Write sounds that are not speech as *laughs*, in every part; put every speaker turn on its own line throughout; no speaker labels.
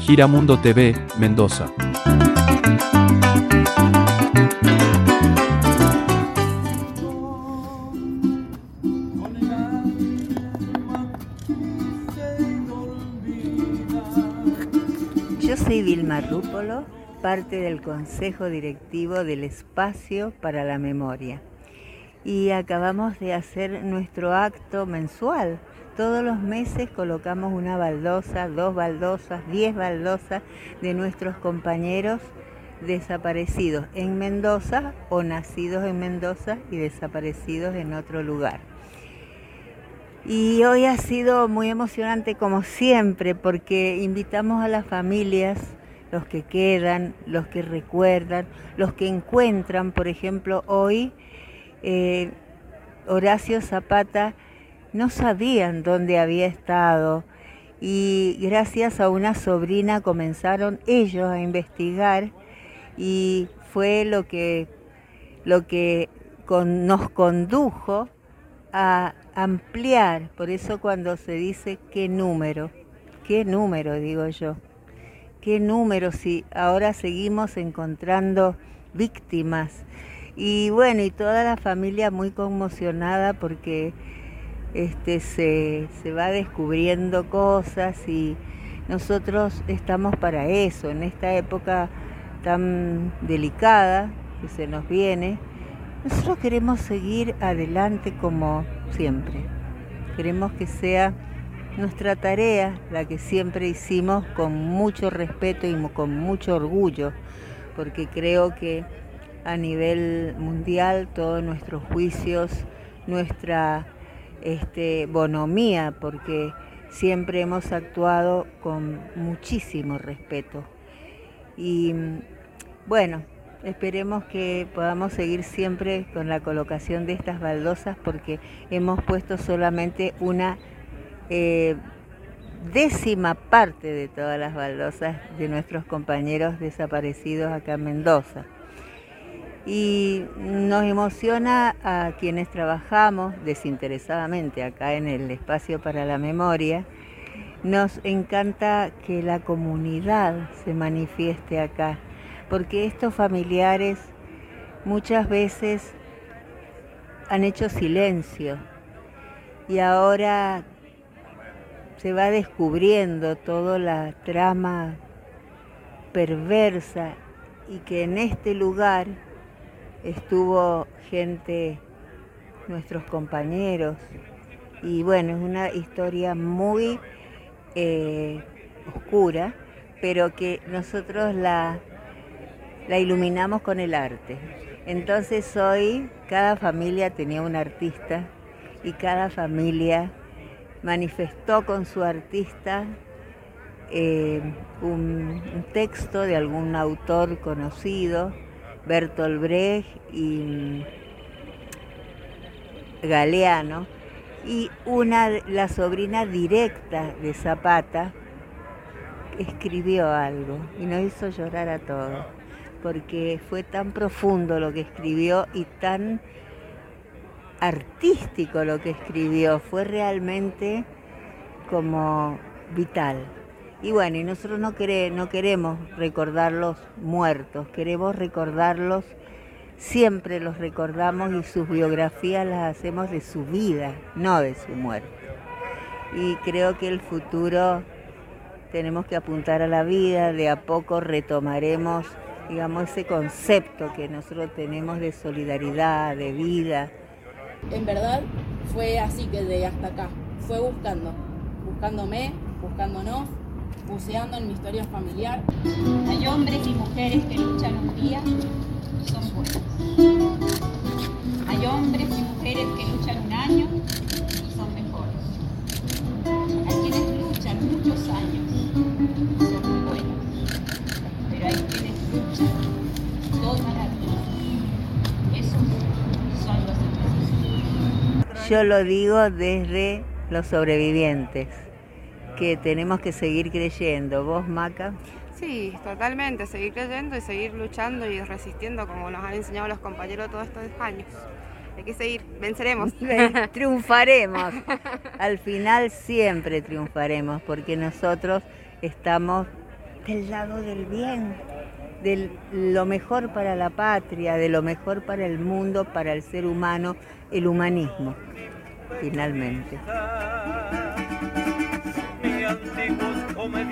Giramundo TV, Mendoza.
Yo soy Vilma Rúpolo, parte del Consejo Directivo del Espacio para la Memoria. Y acabamos de hacer nuestro acto mensual. Todos los meses colocamos una baldosa, dos baldosas, diez baldosas de nuestros compañeros desaparecidos en Mendoza o nacidos en Mendoza y desaparecidos en otro lugar. Y hoy ha sido muy emocionante como siempre porque invitamos a las familias, los que quedan, los que recuerdan, los que encuentran, por ejemplo, hoy eh, Horacio Zapata no sabían dónde había estado y gracias a una sobrina comenzaron ellos a investigar y fue lo que, lo que nos condujo a ampliar, por eso cuando se dice qué número, qué número digo yo, qué número si ahora seguimos encontrando víctimas. Y bueno, y toda la familia muy conmocionada porque este, se, se va descubriendo cosas y nosotros estamos para eso, en esta época tan delicada que se nos viene nosotros queremos seguir adelante como siempre. Queremos que sea nuestra tarea la que siempre hicimos con mucho respeto y con mucho orgullo, porque creo que a nivel mundial todos nuestros juicios, nuestra este, bonomía, porque siempre hemos actuado con muchísimo respeto. Y bueno, Esperemos que podamos seguir siempre con la colocación de estas baldosas porque hemos puesto solamente una eh, décima parte de todas las baldosas de nuestros compañeros desaparecidos acá en Mendoza. Y nos emociona a quienes trabajamos desinteresadamente acá en el espacio para la memoria. Nos encanta que la comunidad se manifieste acá porque estos familiares muchas veces han hecho silencio y ahora se va descubriendo toda la trama perversa y que en este lugar estuvo gente, nuestros compañeros, y bueno, es una historia muy eh, oscura, pero que nosotros la la iluminamos con el arte. Entonces hoy cada familia tenía un artista y cada familia manifestó con su artista eh, un, texto de algún autor conocido, Bertolt Brecht y Galeano, y una, la sobrina directa de Zapata escribió algo y nos hizo llorar a todos porque fue tan profundo lo que escribió y tan artístico lo que escribió, fue realmente como vital. Y bueno, y nosotros no, no queremos recordarlos muertos, queremos recordarlos, siempre los recordamos y sus biografías las hacemos de su vida, no de su muerte. Y creo que el futuro tenemos que apuntar a la vida, de a poco retomaremos digamos, ese concepto que nosotros tenemos de solidaridad, de vida.
En verdad fue así que de hasta acá, fue buscando, buscándome, buscándonos, buceando en mi historia familiar.
Hay hombres y mujeres que luchan un día y son buenos. Hay hombres y mujeres que luchan un año y son mejores. Hay quienes luchan muchos años y son muy buenos. Pero hay quienes luchan toda la vida. Esos son los.
Yo lo digo desde los sobrevivientes, que tenemos que seguir creyendo. ¿Vos, Maca?
Sí, totalmente, seguir creyendo y seguir luchando y resistiendo como nos han enseñado los compañeros todos estos años. Hay que seguir, venceremos. *laughs*
triunfaremos. *laughs* Al final siempre triunfaremos porque nosotros estamos del lado del bien, de lo mejor para la patria, de lo mejor para el mundo, para el ser humano, el humanismo, finalmente.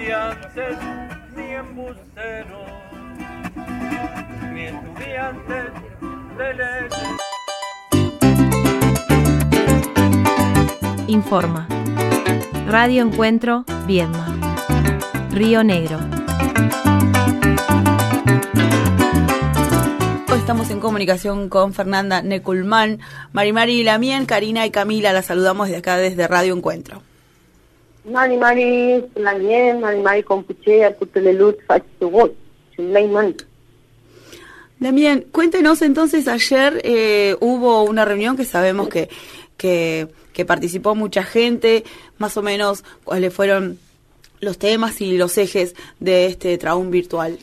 Ni embusteros, ni estudiantes de leyes.
Informa. Radio Encuentro, Viedma. Río Negro.
Hoy estamos en comunicación con Fernanda Neculman, Marimari Lamien, Karina y Camila. La saludamos desde acá, desde Radio Encuentro.
Mari Mari Lamien, Mari Mari Compuche, Arcutelelut, Fachugot, Chulaiman.
Lamien, cuéntenos entonces, ayer eh, hubo una reunión que sabemos que, que, que participó mucha gente, más o menos cuáles fueron los temas y los ejes de este traún virtual.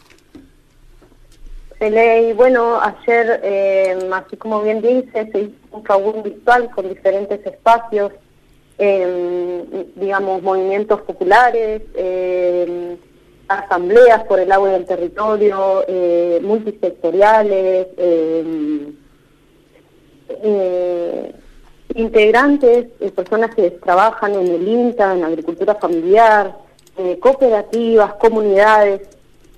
Y bueno, ayer, eh, así como bien dice, se hizo un traún virtual con diferentes espacios, eh, digamos, movimientos populares, eh, asambleas por el agua del territorio, eh, multisectoriales, eh, eh, integrantes, eh, personas que trabajan en el INTA, en agricultura familiar, cooperativas, comunidades.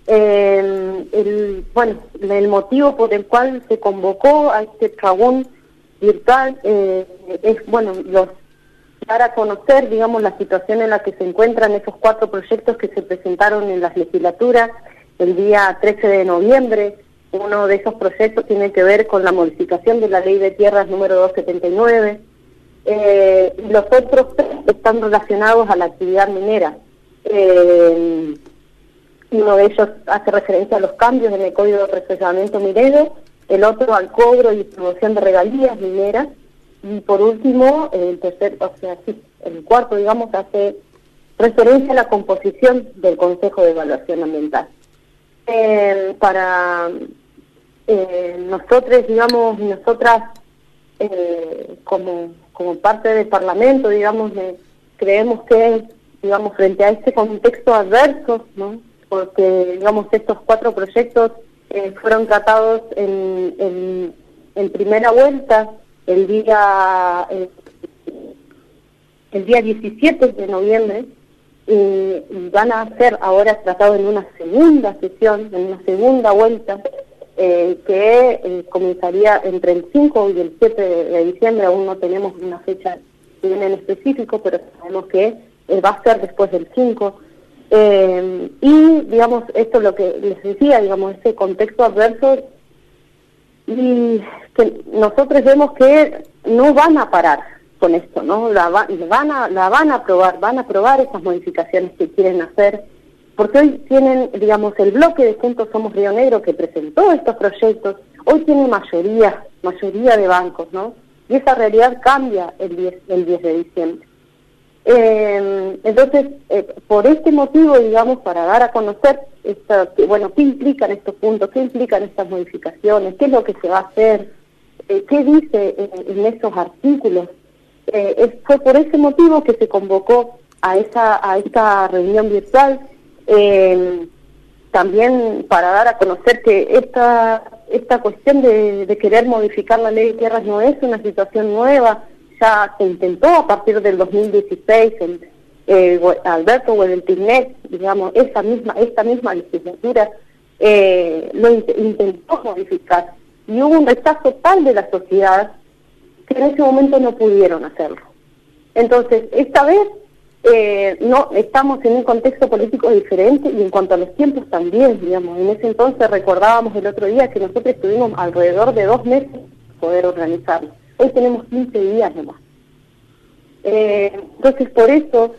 El, bueno, el motivo por el cual se convocó a este trabún virtual es, bueno, los dar a conocer, digamos, la situación en la que se encuentran esos cuatro proyectos que se presentaron en las legislaturas el día 13 de noviembre. Uno de esos proyectos tiene que ver con la modificación de la Ley de Tierras número 279. Eh, los otros están relacionados a la actividad minera. Eh, uno de ellos hace referencia a los cambios en el Código de Procesamiento Minero, el otro al cobro y distribución de regalías mineras, y por último, el tercer, o sea, sí, el cuarto, digamos, hace referencia a la composición del Consejo de Evaluación Ambiental. Eh, para eh, nosotros, digamos, nosotras, eh, como, como parte del Parlamento, digamos, eh, creemos que, digamos, frente a este contexto adverso, ¿no? porque, digamos, estos cuatro proyectos eh, fueron tratados en, en, en primera vuelta el día eh, el día 17 de noviembre y, van a ser ahora tratados en una segunda sesión, en una segunda vuelta, eh, que eh, comenzaría entre el 5 y el 7 de, diciembre, aún no tenemos una fecha bien en específico, pero sabemos que va a ser después del 5. Eh, y, digamos, esto es lo que les decía, digamos, ese contexto adverso y que nosotros vemos que no van a parar con esto, ¿no? La, va- van a, la van a aprobar, van a aprobar esas modificaciones que quieren hacer, porque hoy tienen, digamos, el bloque de Juntos Somos Río Negro que presentó estos proyectos, hoy tiene mayoría, mayoría de bancos, ¿no? Y esa realidad cambia el 10, el 10 de diciembre. Eh, entonces, eh, por este motivo, digamos, para dar a conocer, esta, bueno, qué implican estos puntos, qué implican estas modificaciones, qué es lo que se va a hacer, eh, qué dice en, en esos artículos, eh, fue por ese motivo que se convocó a esa a esta reunión virtual, eh, también para dar a conocer que esta esta cuestión de querer modificar la ley de tierras no es una situación nueva, ya se intentó a partir del 2016 en eh, Alberto Huedeltinet, digamos, esa misma, esta misma legislatura eh, lo int- intentó modificar y hubo un rechazo tal de la sociedad que en ese momento no pudieron hacerlo. Entonces, esta vez eh, no estamos en un contexto político diferente y en cuanto a los tiempos también, digamos. En ese entonces recordábamos el otro día que nosotros tuvimos alrededor de dos meses poder organizarlo. Hoy tenemos 15 días nomás. Eh, entonces, por eso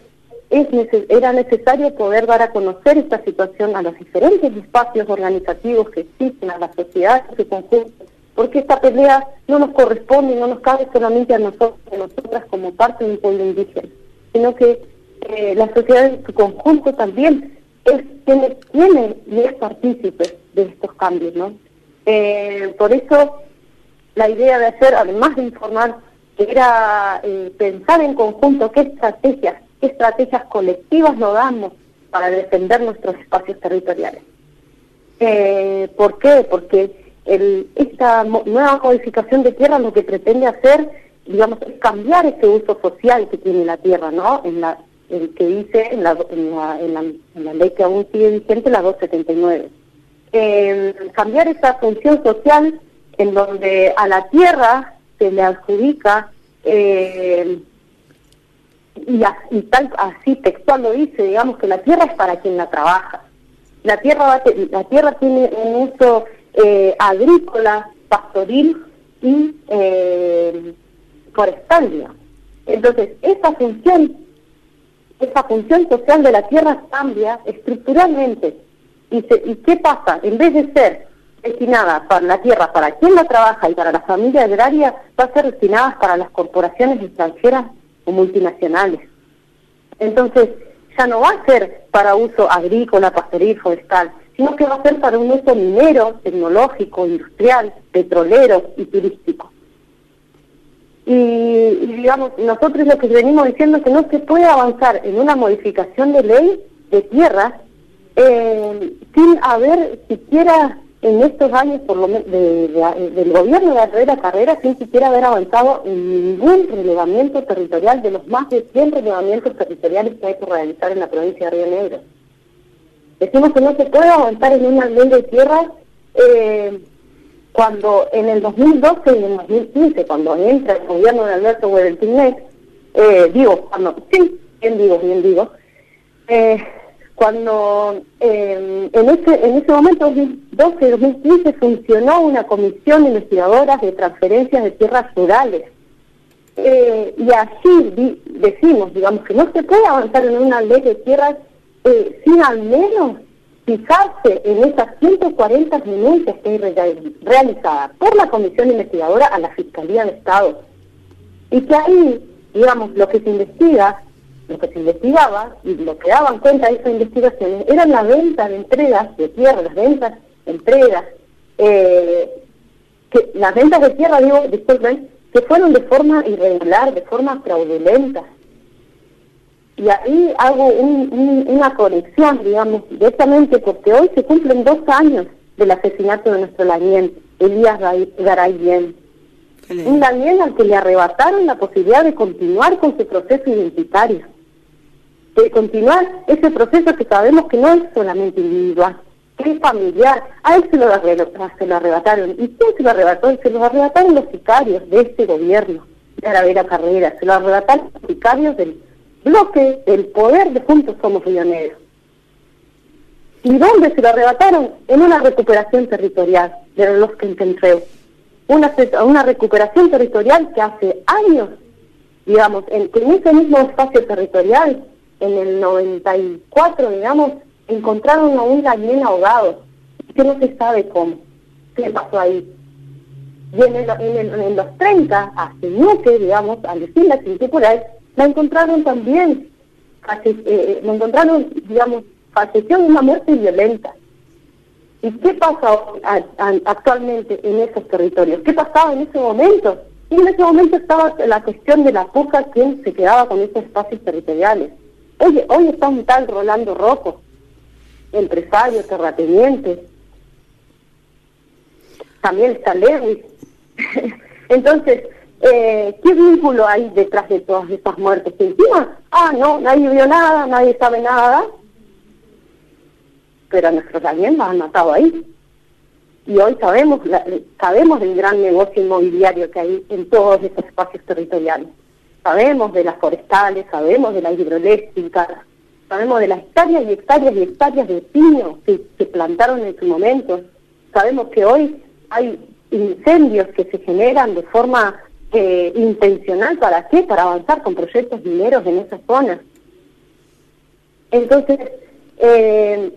es era necesario poder dar a conocer esta situación a los diferentes espacios organizativos que existen, a la sociedad en su conjunto, porque esta pelea no nos corresponde, no nos cabe solamente a nosotros, a nosotras como parte de un pueblo indígena, sino que eh, la sociedad en su conjunto también es, tiene, tiene y es partícipe de estos cambios, ¿no? Eh, por eso la idea de hacer, además de informar, era eh, pensar en conjunto qué estrategias, qué estrategias colectivas nos damos para defender nuestros espacios territoriales. ¿Por qué? Porque el, esta nueva modificación de tierra lo que pretende hacer, digamos, es cambiar ese uso social que tiene la tierra, ¿no? En la el que dice en la, en la, ley que aún sigue vigente, la 279. Eh, cambiar esa función social en donde a la tierra se le adjudica, eh, y, tal así textual lo dice, digamos que la tierra es para quien la trabaja. La tierra, la tierra tiene un uso eh, agrícola, pastoril y eh, forestal. Entonces, esa función esa función social de la tierra cambia estructuralmente. ¿Y, ¿Y qué pasa? En vez de ser destinada para la tierra, para quien la trabaja y para la familia agraria, va a ser destinada para las corporaciones extranjeras o multinacionales. Entonces, ya no va a ser para uso agrícola, pastoril, forestal, sino que va a ser para un uso minero, tecnológico, industrial, petrolero y turístico. Y, digamos, nosotros lo que venimos diciendo es que no se puede avanzar en una modificación de ley de tierras eh, sin haber siquiera en estos años por lo de, del gobierno de Herrera Carrera sin siquiera haber avanzado en ningún relevamiento territorial de los más de 100 relevamientos territoriales que hay que realizar en la provincia de Río Negro. Decimos que no se puede avanzar en una ley de tierras eh, cuando en el 2012 y en el 2015, cuando entra el gobierno de Alberto Hueveltinet, eh, digo, cuando, sí, bien digo, bien digo, eh, cuando eh, en, ese, en ese momento, 2012-2015, funcionó una comisión investigadora de transferencias de tierras rurales. Eh, y así decimos, digamos, que no se puede avanzar en una ley de tierras sin al menos fijarse en esas 140 denuncias que hay realizadas por la Comisión Investigadora a la Fiscalía de Estado. Y que ahí, digamos, lo que se investiga, lo que se investigaba y lo que daban cuenta de esas investigaciones eran la venta de entregas de tierra, las ventas de entregas, eh, que las ventas de tierra, digo, disculpen, que fueron de forma irregular, de forma fraudulenta, y ahí hago una conexión, digamos, directamente, porque hoy se cumplen dos años del asesinato de nuestro Lanien, Elías Garay Bien. Un Lanien al que le arrebataron la posibilidad de continuar con su proceso identitario, de continuar ese proceso que sabemos que no es solamente individual, es familiar. A él se lo, se lo arrebataron. ¿Y quién se lo arrebató? Se lo arrebataron los sicarios de este gobierno, de Aravera Carrera, se lo arrebataron los sicarios del bloque del poder de Juntos Somos Río ¿Y dónde se lo arrebataron? En una recuperación territorial de los que encontré. Una, una recuperación territorial que hace años, digamos, en, en ese mismo espacio territorial, en el 94, digamos, encontraron a un gallina ahogado, que no se sabe cómo, qué pasó ahí. Y en, el, en, los 30, hace mucho, digamos, decir la cultural, la encontraron también, eh, la encontraron, digamos, falleció de una muerte violenta. ¿Y qué pasa actualmente en esos territorios? ¿Qué pasaba en ese momento? Y en ese momento estaba la cuestión de la puja, quién se quedaba con esos espacios territoriales. Oye, hoy está un tal Rolando Rojo, empresario, terrateniente. También está Lewis. *laughs* Entonces, eh, ¿qué vínculo hay detrás de todas estas muertes? encima, ah, no, nadie vio nada, nadie sabe nada, pero a nuestros también nos han matado ahí. Y hoy sabemos, sabemos del gran negocio inmobiliario que hay en todos estos espacios territoriales. sabemos de las forestales, sabemos de las hidroeléctricas, sabemos de las hectáreas y hectáreas y hectáreas de pino que plantaron en su momento, sabemos que hoy hay incendios que se generan de forma eh, intencional, ¿para qué? Para avanzar con proyectos mineros en esa zona. Entonces, eh,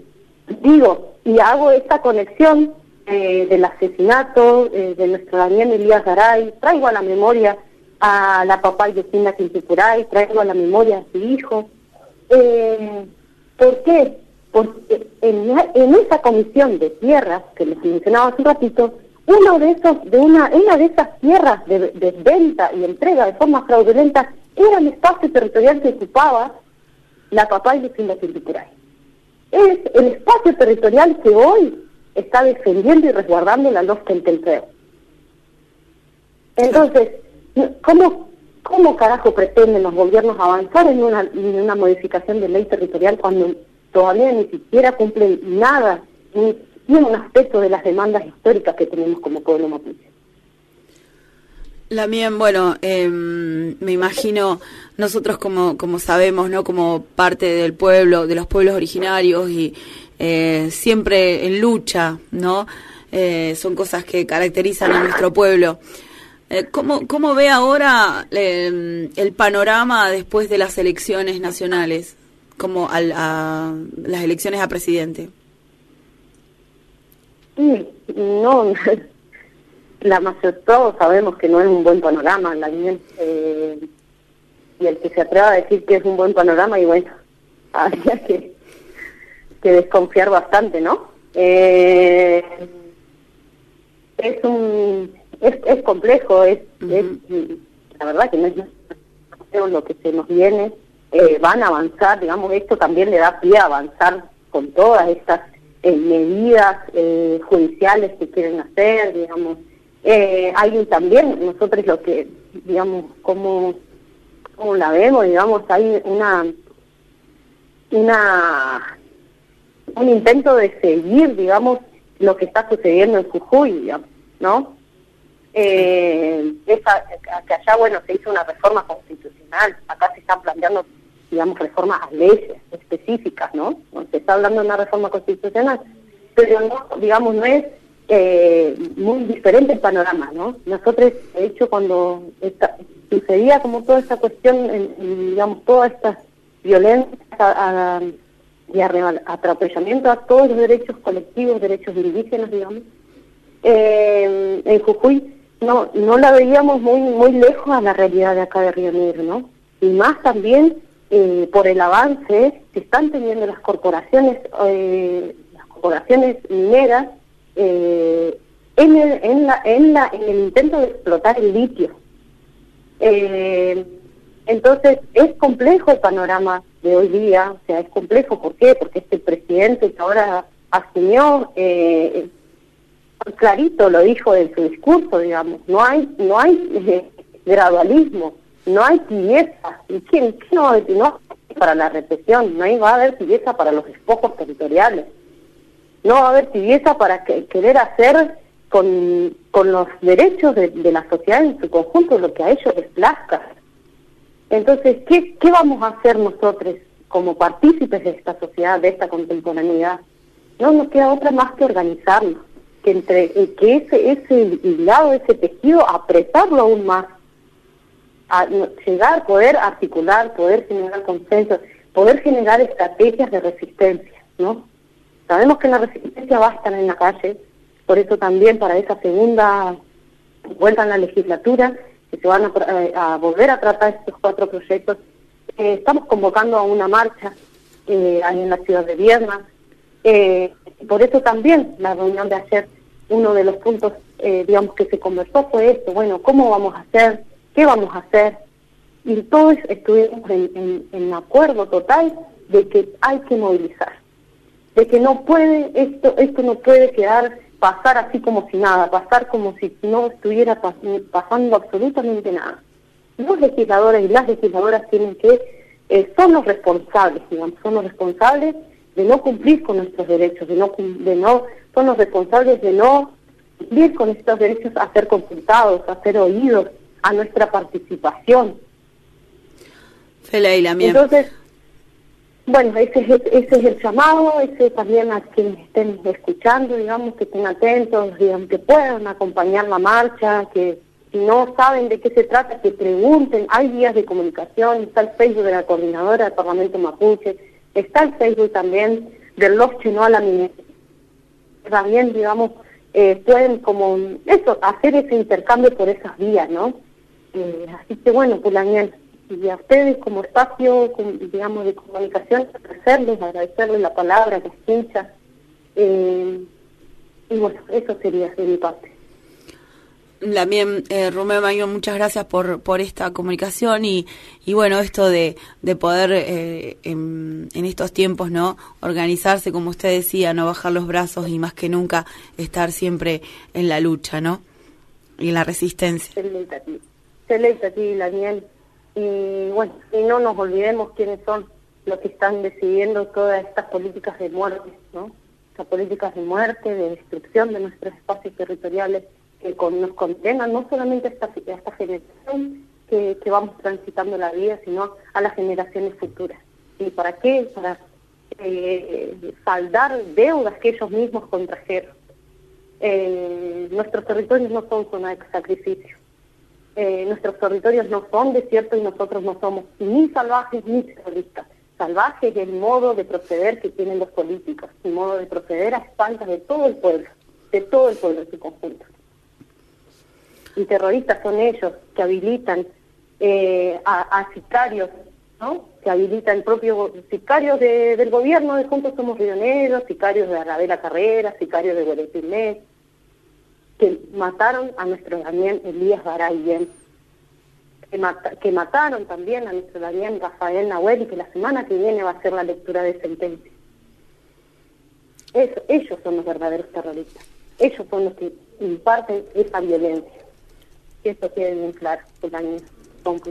digo, y hago esta conexión eh, del asesinato de nuestro Daniel Elías Garay, traigo a la memoria a la papá Yesina Quintipuray, traigo a la memoria a su hijo. Eh, ¿Por qué? Porque en, en esa comisión de tierras que les mencionaba hace un ratito, uno de esos, de una, una de esas tierras de, venta y entrega de forma fraudulenta era el espacio territorial que ocupaba la papá y Lucinda Quintipuray. Es el espacio territorial que hoy está defendiendo y resguardando la LOF del Entonces, ¿cómo, ¿cómo carajo pretenden los gobiernos avanzar en una, en una modificación de ley territorial cuando todavía ni siquiera cumplen nada, ni ni un aspecto de las demandas históricas que tenemos como pueblo mapuche.
Lamien, bueno, eh, me imagino nosotros como, como sabemos, ¿no? Como parte del pueblo, de los pueblos originarios y eh, siempre en lucha, ¿no? Eh, son cosas que caracterizan a nuestro pueblo. Eh, ¿cómo, ¿Cómo ve ahora eh, el panorama después de las elecciones nacionales, como al, a las elecciones a presidente?
No, *laughs* la más todos sabemos que no es un buen panorama, la eh, y el que se atreva a decir que es un buen panorama, y bueno, *laughs* habría que, que desconfiar bastante, ¿no? Eh, es un es, es complejo, es, es la verdad que no es lo que se nos viene, eh, van a avanzar, digamos, esto también le da pie a avanzar con todas estas eh, medidas eh, judiciales que quieren hacer, digamos. Eh, hay también, nosotros lo que, digamos, como, como la vemos, digamos, hay una, una, un intento de seguir, digamos, lo que está sucediendo en Jujuy, digamos, ¿no? Eh, esa, que allá, bueno, se hizo una reforma constitucional, acá se están planteando digamos, reformas a leyes específicas, ¿no? Se está hablando de una reforma constitucional, pero no, digamos, no es eh, muy diferente el panorama, ¿no? Nosotros, de hecho, cuando sucedía como toda esta cuestión, digamos, toda esta violencia y atropellamiento a todos los derechos colectivos, derechos indígenas, digamos, eh, en Jujuy no no la veíamos muy muy lejos a la realidad de acá de Río Negro, ¿no? Y más también eh, por el avance que están teniendo las corporaciones, eh, las corporaciones mineras eh, en, el, en, la, en, la, en el intento de explotar el litio. entonces es complejo el panorama de hoy día, o sea, es complejo, ¿por qué? Porque este presidente que ahora asumió, clarito lo dijo en su discurso, digamos, no hay, no hay gradualismo no hay tibieza. ¿Y quién, no? No para la represión, no va a haber tibieza para los despojos territoriales. No va a haber tibieza para que, querer hacer con, con los derechos de, la sociedad en su conjunto lo que a ellos les plazca. Entonces, ¿qué, ¿qué vamos a hacer nosotros como partícipes de esta sociedad, de esta contemporaneidad? No nos queda otra más que organizarnos, que entre que ese, ese hilado, ese tejido, apretarlo aún más a llegar, poder articular, poder generar consenso, poder generar estrategias de resistencia, ¿no? Sabemos que la resistencia va a estar en la calle, por eso también para esa segunda vuelta en la legislatura, que se van a, eh, volver a tratar estos cuatro proyectos, eh, estamos convocando a una marcha eh, en la ciudad de Vierna. Eh, por eso también la reunión de ayer, uno de los puntos, digamos, que se conversó fue esto, bueno, ¿cómo vamos a hacer? ¿Qué vamos a hacer? Y todos estuvimos en, acuerdo total de que hay que movilizar, de que no puede, esto, esto no puede quedar, pasar así como si nada, pasar como si no estuviera pasando absolutamente nada. Los legisladores y las legisladoras tienen que, eh, son los responsables, digamos, son los responsables de no cumplir con nuestros derechos, de no, de no, son los responsables de no cumplir con estos derechos a ser consultados, a ser oídos, a nuestra participación. Entonces, bueno, ese es, ese es el llamado, ese también a quienes estén escuchando, digamos, que estén atentos, digamos, que puedan acompañar la marcha, que si no saben de qué se trata, que pregunten. Hay vías de comunicación, está el Facebook de la coordinadora del Parlamento Mapuche, está el Facebook también del Los a la También, digamos, eh, pueden como eso, hacer ese intercambio por esas vías, ¿no? Eh, así que bueno, pues también y a ustedes como espacio, digamos, de comunicación, agradecerles, agradecerles la palabra, que escucha. Eh, y bueno, eso sería de mi parte.
También, eh, Romeo Mayor, muchas gracias por, por esta comunicación y, y bueno, esto de, de poder eh, en, en, estos tiempos, ¿no? Organizarse, como usted decía, no bajar los brazos y más que nunca estar siempre en la lucha, ¿no? Y en la resistencia.
Excelente a ti, a ti, Daniel. Y bueno, y no nos olvidemos quiénes son los que están decidiendo todas estas políticas de muerte, ¿no? Estas políticas de muerte, de destrucción de nuestros espacios territoriales que nos condenan no solamente a esta, esta generación que, que, vamos transitando la vida, sino a las generaciones futuras. ¿Y para qué? Para eh, saldar deudas que ellos mismos contrajeron. Eh, nuestros territorios no son zona de sacrificio eh, nuestros territorios no son desiertos y nosotros no somos ni salvajes ni terroristas. Salvaje es el modo de proceder que tienen los políticos, el modo de proceder a espaldas de todo el pueblo, de todo el pueblo en su conjunto. Y terroristas son ellos que habilitan eh, a, sicarios, ¿no? Que habilitan el propio sicarios del gobierno de Juntos Somos Rioneros, sicarios de Arabela Carrera, sicarios de Guaretilmet, que mataron a nuestro Daniel Elías Barayén, que, mataron también a nuestro Daniel Rafael Nahuel y que la semana que viene va a ser la lectura de sentencia. Eso, ellos son los verdaderos terroristas. Ellos son los que imparten esa violencia. Que esto quede bien claro, compañeros, con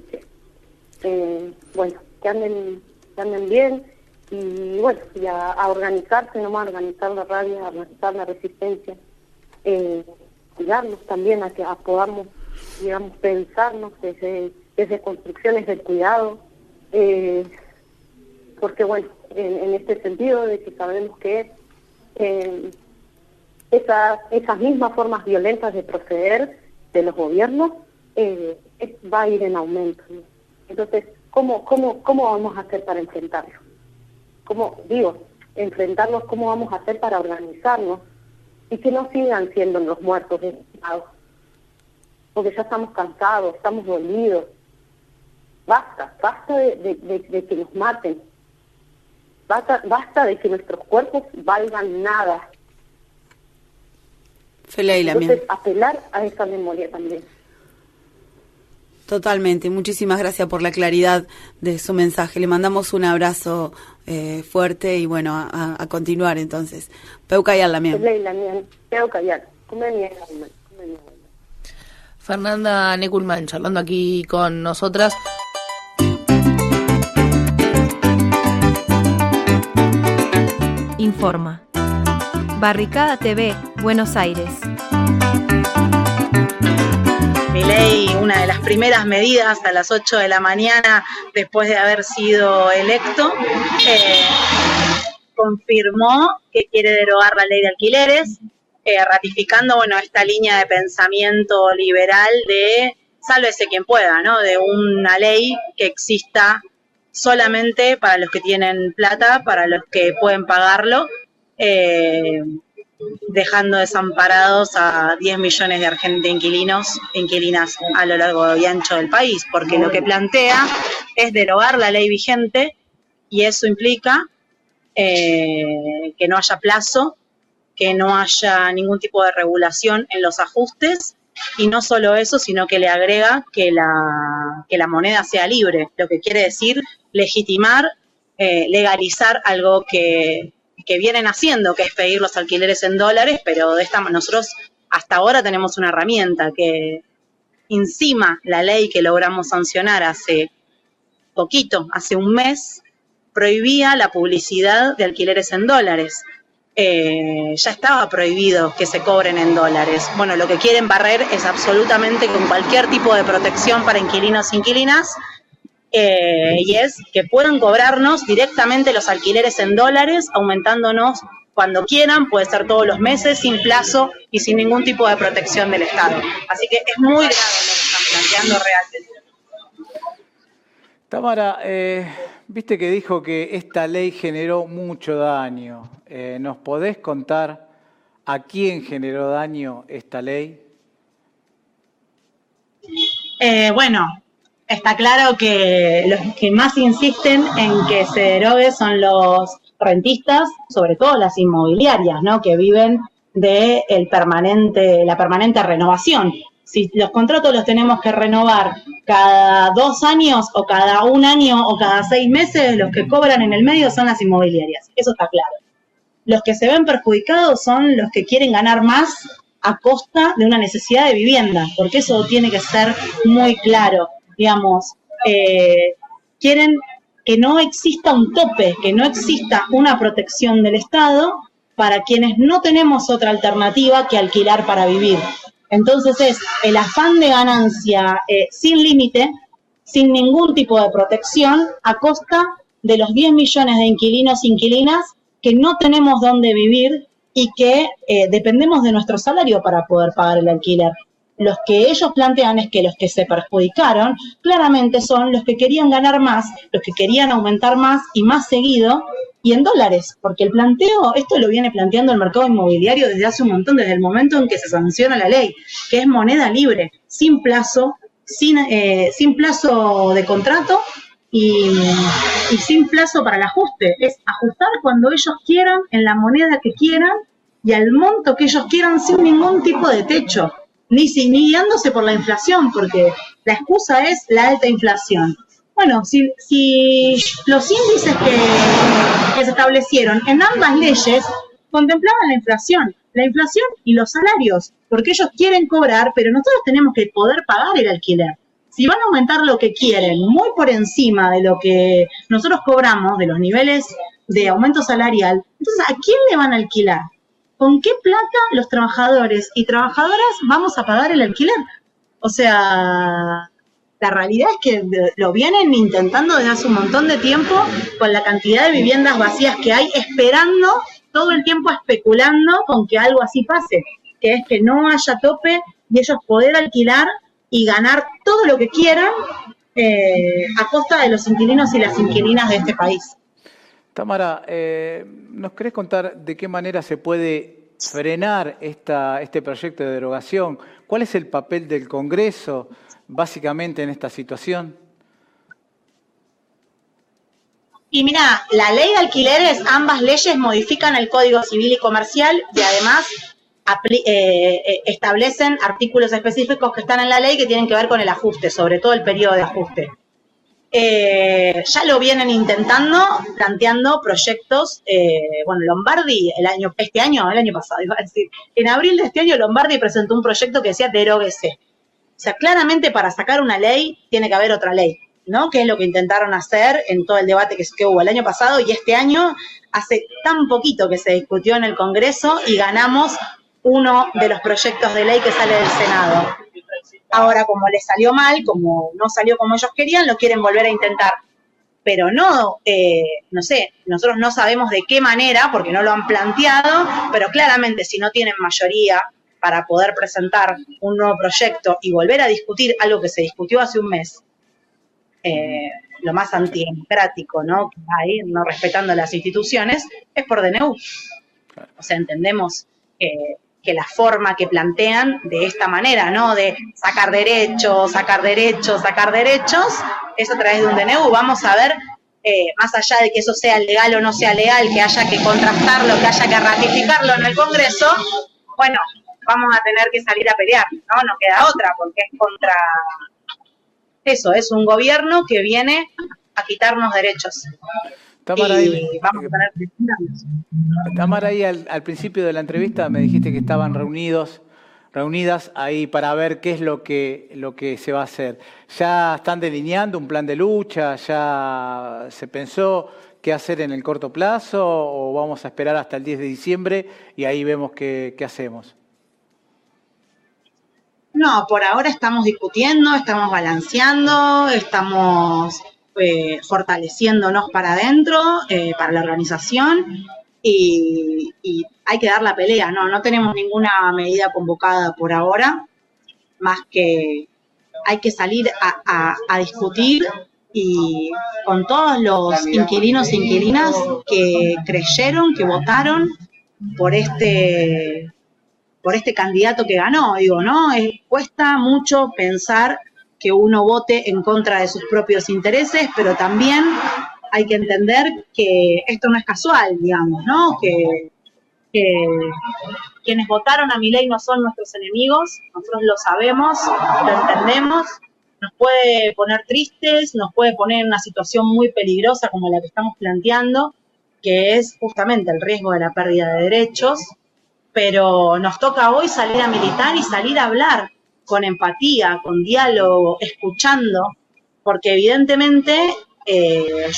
eh, bueno, que anden, que anden bien y bueno, y a, organizarse nomás, a organizar la rabia, a organizar la resistencia. Eh, cuidarnos también, a que podamos, digamos, pensarnos desde, desde construcciones del cuidado, eh, porque bueno, en, este sentido de que sabemos que eh, esas, esas mismas formas violentas de proceder de los gobiernos eh, va a ir en aumento. Entonces, ¿cómo, cómo, ¿cómo vamos a hacer para enfrentarlo? ¿Cómo, digo, enfrentarnos, cómo vamos a hacer para organizarnos y que no sigan siendo los muertos Estado. Porque ya estamos cansados, estamos dolidos. Basta, basta de, que nos maten. Basta, basta de que nuestros cuerpos valgan nada. Entonces, apelar a esa memoria también.
Totalmente, muchísimas gracias por la claridad de su mensaje. Le mandamos un abrazo eh, fuerte y bueno, a, a continuar entonces. Peucayal también.
Fernanda Neculman charlando aquí con nosotras.
Informa. Barricada TV, Buenos Aires.
Mi ley, una de las primeras medidas a las 8 de la mañana después de haber sido electo, eh, confirmó que quiere derogar la ley de alquileres, eh, ratificando bueno, esta línea de pensamiento liberal de sálvese quien pueda, ¿no? de una ley que exista solamente para los que tienen plata, para los que pueden pagarlo. Eh, dejando desamparados a 10 millones de, inquilinos inquilinas a lo largo y ancho del país, porque lo que plantea es derogar la ley vigente y eso implica eh, que no haya plazo, que no haya ningún tipo de regulación en los ajustes y no solo eso, sino que le agrega que la, que la moneda sea libre, lo que quiere decir legitimar, eh, legalizar algo que que vienen haciendo, que es pedir los alquileres en dólares, pero de esta nosotros hasta ahora tenemos una herramienta que encima la ley que logramos sancionar hace poquito, hace un mes, prohibía la publicidad de alquileres en dólares. Eh, ya estaba prohibido que se cobren en dólares. Bueno, lo que quieren barrer es absolutamente con cualquier tipo de protección para inquilinos e inquilinas eh, y es que puedan cobrarnos directamente los alquileres en dólares, aumentándonos cuando quieran, puede ser todos los meses, sin plazo y sin ningún tipo de protección del Estado. Así que es muy grave lo que están planteando realmente.
Tamara, eh, viste que dijo que esta ley generó mucho daño. Eh, ¿Nos podés contar a quién generó daño esta ley?
Eh, bueno, está claro que los que más insisten en que se derogue son los rentistas, sobre todo las inmobiliarias, ¿no? Que viven de la permanente renovación. Si los contratos los tenemos que renovar cada dos años o cada un año o cada seis meses, los que cobran en el medio son las inmobiliarias. Eso está claro. Los que se ven perjudicados son los que quieren ganar más a costa de una necesidad de vivienda, porque eso tiene que ser muy claro. Digamos, eh, quieren que no exista un tope, que no exista una protección del Estado para quienes no tenemos otra alternativa que alquilar para vivir. Entonces es el afán de ganancia eh, sin límite, sin ningún tipo de protección, a costa de los 10 millones de inquilinos e inquilinas que no tenemos dónde vivir y que eh, dependemos de nuestro salario para poder pagar el alquiler los que ellos plantean es que los que se perjudicaron claramente son los que querían ganar más, los que querían aumentar más y más seguido y en dólares, porque el planteo, esto lo viene planteando el mercado inmobiliario desde hace un montón, desde el momento en que se sanciona la ley, que es moneda libre, sin plazo, sin, eh, sin plazo de contrato y, y sin plazo para el ajuste. Es ajustar cuando ellos quieran, en la moneda que quieran y al monto que ellos quieran sin ningún tipo de techo ni, ni guiándose por la inflación, porque la excusa es la alta inflación. Bueno, si, si los índices que, que se establecieron en ambas leyes contemplaban la inflación, la inflación y los salarios, porque ellos quieren cobrar, pero nosotros tenemos que poder pagar el alquiler. Si van a aumentar lo que quieren, muy por encima de lo que nosotros cobramos, de los niveles de aumento salarial, entonces ¿a quién le van a alquilar? ¿Con qué plata los trabajadores y trabajadoras vamos a pagar el alquiler? O sea, la realidad es que lo vienen intentando desde hace un montón de tiempo con la cantidad de viviendas vacías que hay, esperando todo el tiempo especulando con que algo así pase, que es que no haya tope y ellos poder alquilar y ganar todo lo que quieran eh, a costa de los inquilinos y las inquilinas de este país.
Tamara, eh, ¿nos querés contar de qué manera se puede frenar esta, este proyecto de derogación? ¿Cuál es el papel del Congreso básicamente en esta situación?
Y mira, la ley de alquileres, ambas leyes modifican el Código Civil y Comercial y además eh, eh, establecen artículos específicos que están en la ley que tienen que ver con el ajuste, sobre todo el periodo de ajuste. Eh, ya lo vienen intentando, planteando proyectos, eh, bueno, Lombardi el año, este año, el año pasado, *laughs* iba a decir, en abril de este año Lombardi presentó un proyecto que decía deroguese. O sea, claramente para sacar una ley tiene que haber otra ley, ¿no? Que es lo que intentaron hacer en todo el debate que, que hubo el año pasado y este año, hace tan poquito que se discutió en el Congreso y ganamos uno de los proyectos de ley que sale del Senado. Ahora, como les salió mal, como no salió como ellos querían, lo quieren volver a intentar. Pero no, eh, no sé, nosotros no sabemos de qué manera, porque no lo han planteado, pero claramente si no tienen mayoría para poder presentar un nuevo proyecto y volver a discutir algo que se discutió hace un mes, eh, lo más antidemocrático, ¿no? Que hay, no respetando las instituciones, es por DNU. O sea, entendemos que que la forma que plantean de esta manera, ¿no? De sacar derechos, sacar derechos, sacar derechos, es a través de un DNU. Vamos a ver, eh, más allá de que eso sea legal o no sea legal, que haya que contrastarlo, que haya que ratificarlo en el Congreso, bueno, vamos a tener que salir a pelear, ¿no? No queda otra, porque es contra eso, es un gobierno que viene a quitarnos derechos.
Tamara, ahí, Tamara, ahí al, al, principio de la entrevista me dijiste que estaban reunidos, reunidas ahí para ver qué es lo que, lo que se va a hacer. ¿Ya están delineando un plan de lucha? ¿Ya se pensó qué hacer en el corto plazo? ¿O vamos a esperar hasta el 10 de diciembre y ahí vemos qué, qué hacemos?
No, por ahora estamos discutiendo, estamos balanceando, estamos eh, fortaleciéndonos para adentro, eh, para la organización, y, hay que dar la pelea, ¿no? No tenemos ninguna medida convocada por ahora, más que hay que salir a, discutir y con todos los inquilinos e inquilinas que creyeron, que votaron por este por este candidato que ganó, digo, ¿no? Es- cuesta mucho pensar que uno vote en contra de sus propios intereses, pero también hay que entender que esto no es casual, digamos, ¿no? Que, que quienes votaron a mi ley no son nuestros enemigos, nosotros lo sabemos, lo entendemos, nos puede poner tristes, nos puede poner en una situación muy peligrosa como la que estamos planteando, que es justamente el riesgo de la pérdida de derechos, pero nos toca hoy salir a militar y salir a hablar con empatía, con diálogo, escuchando, porque evidentemente eh,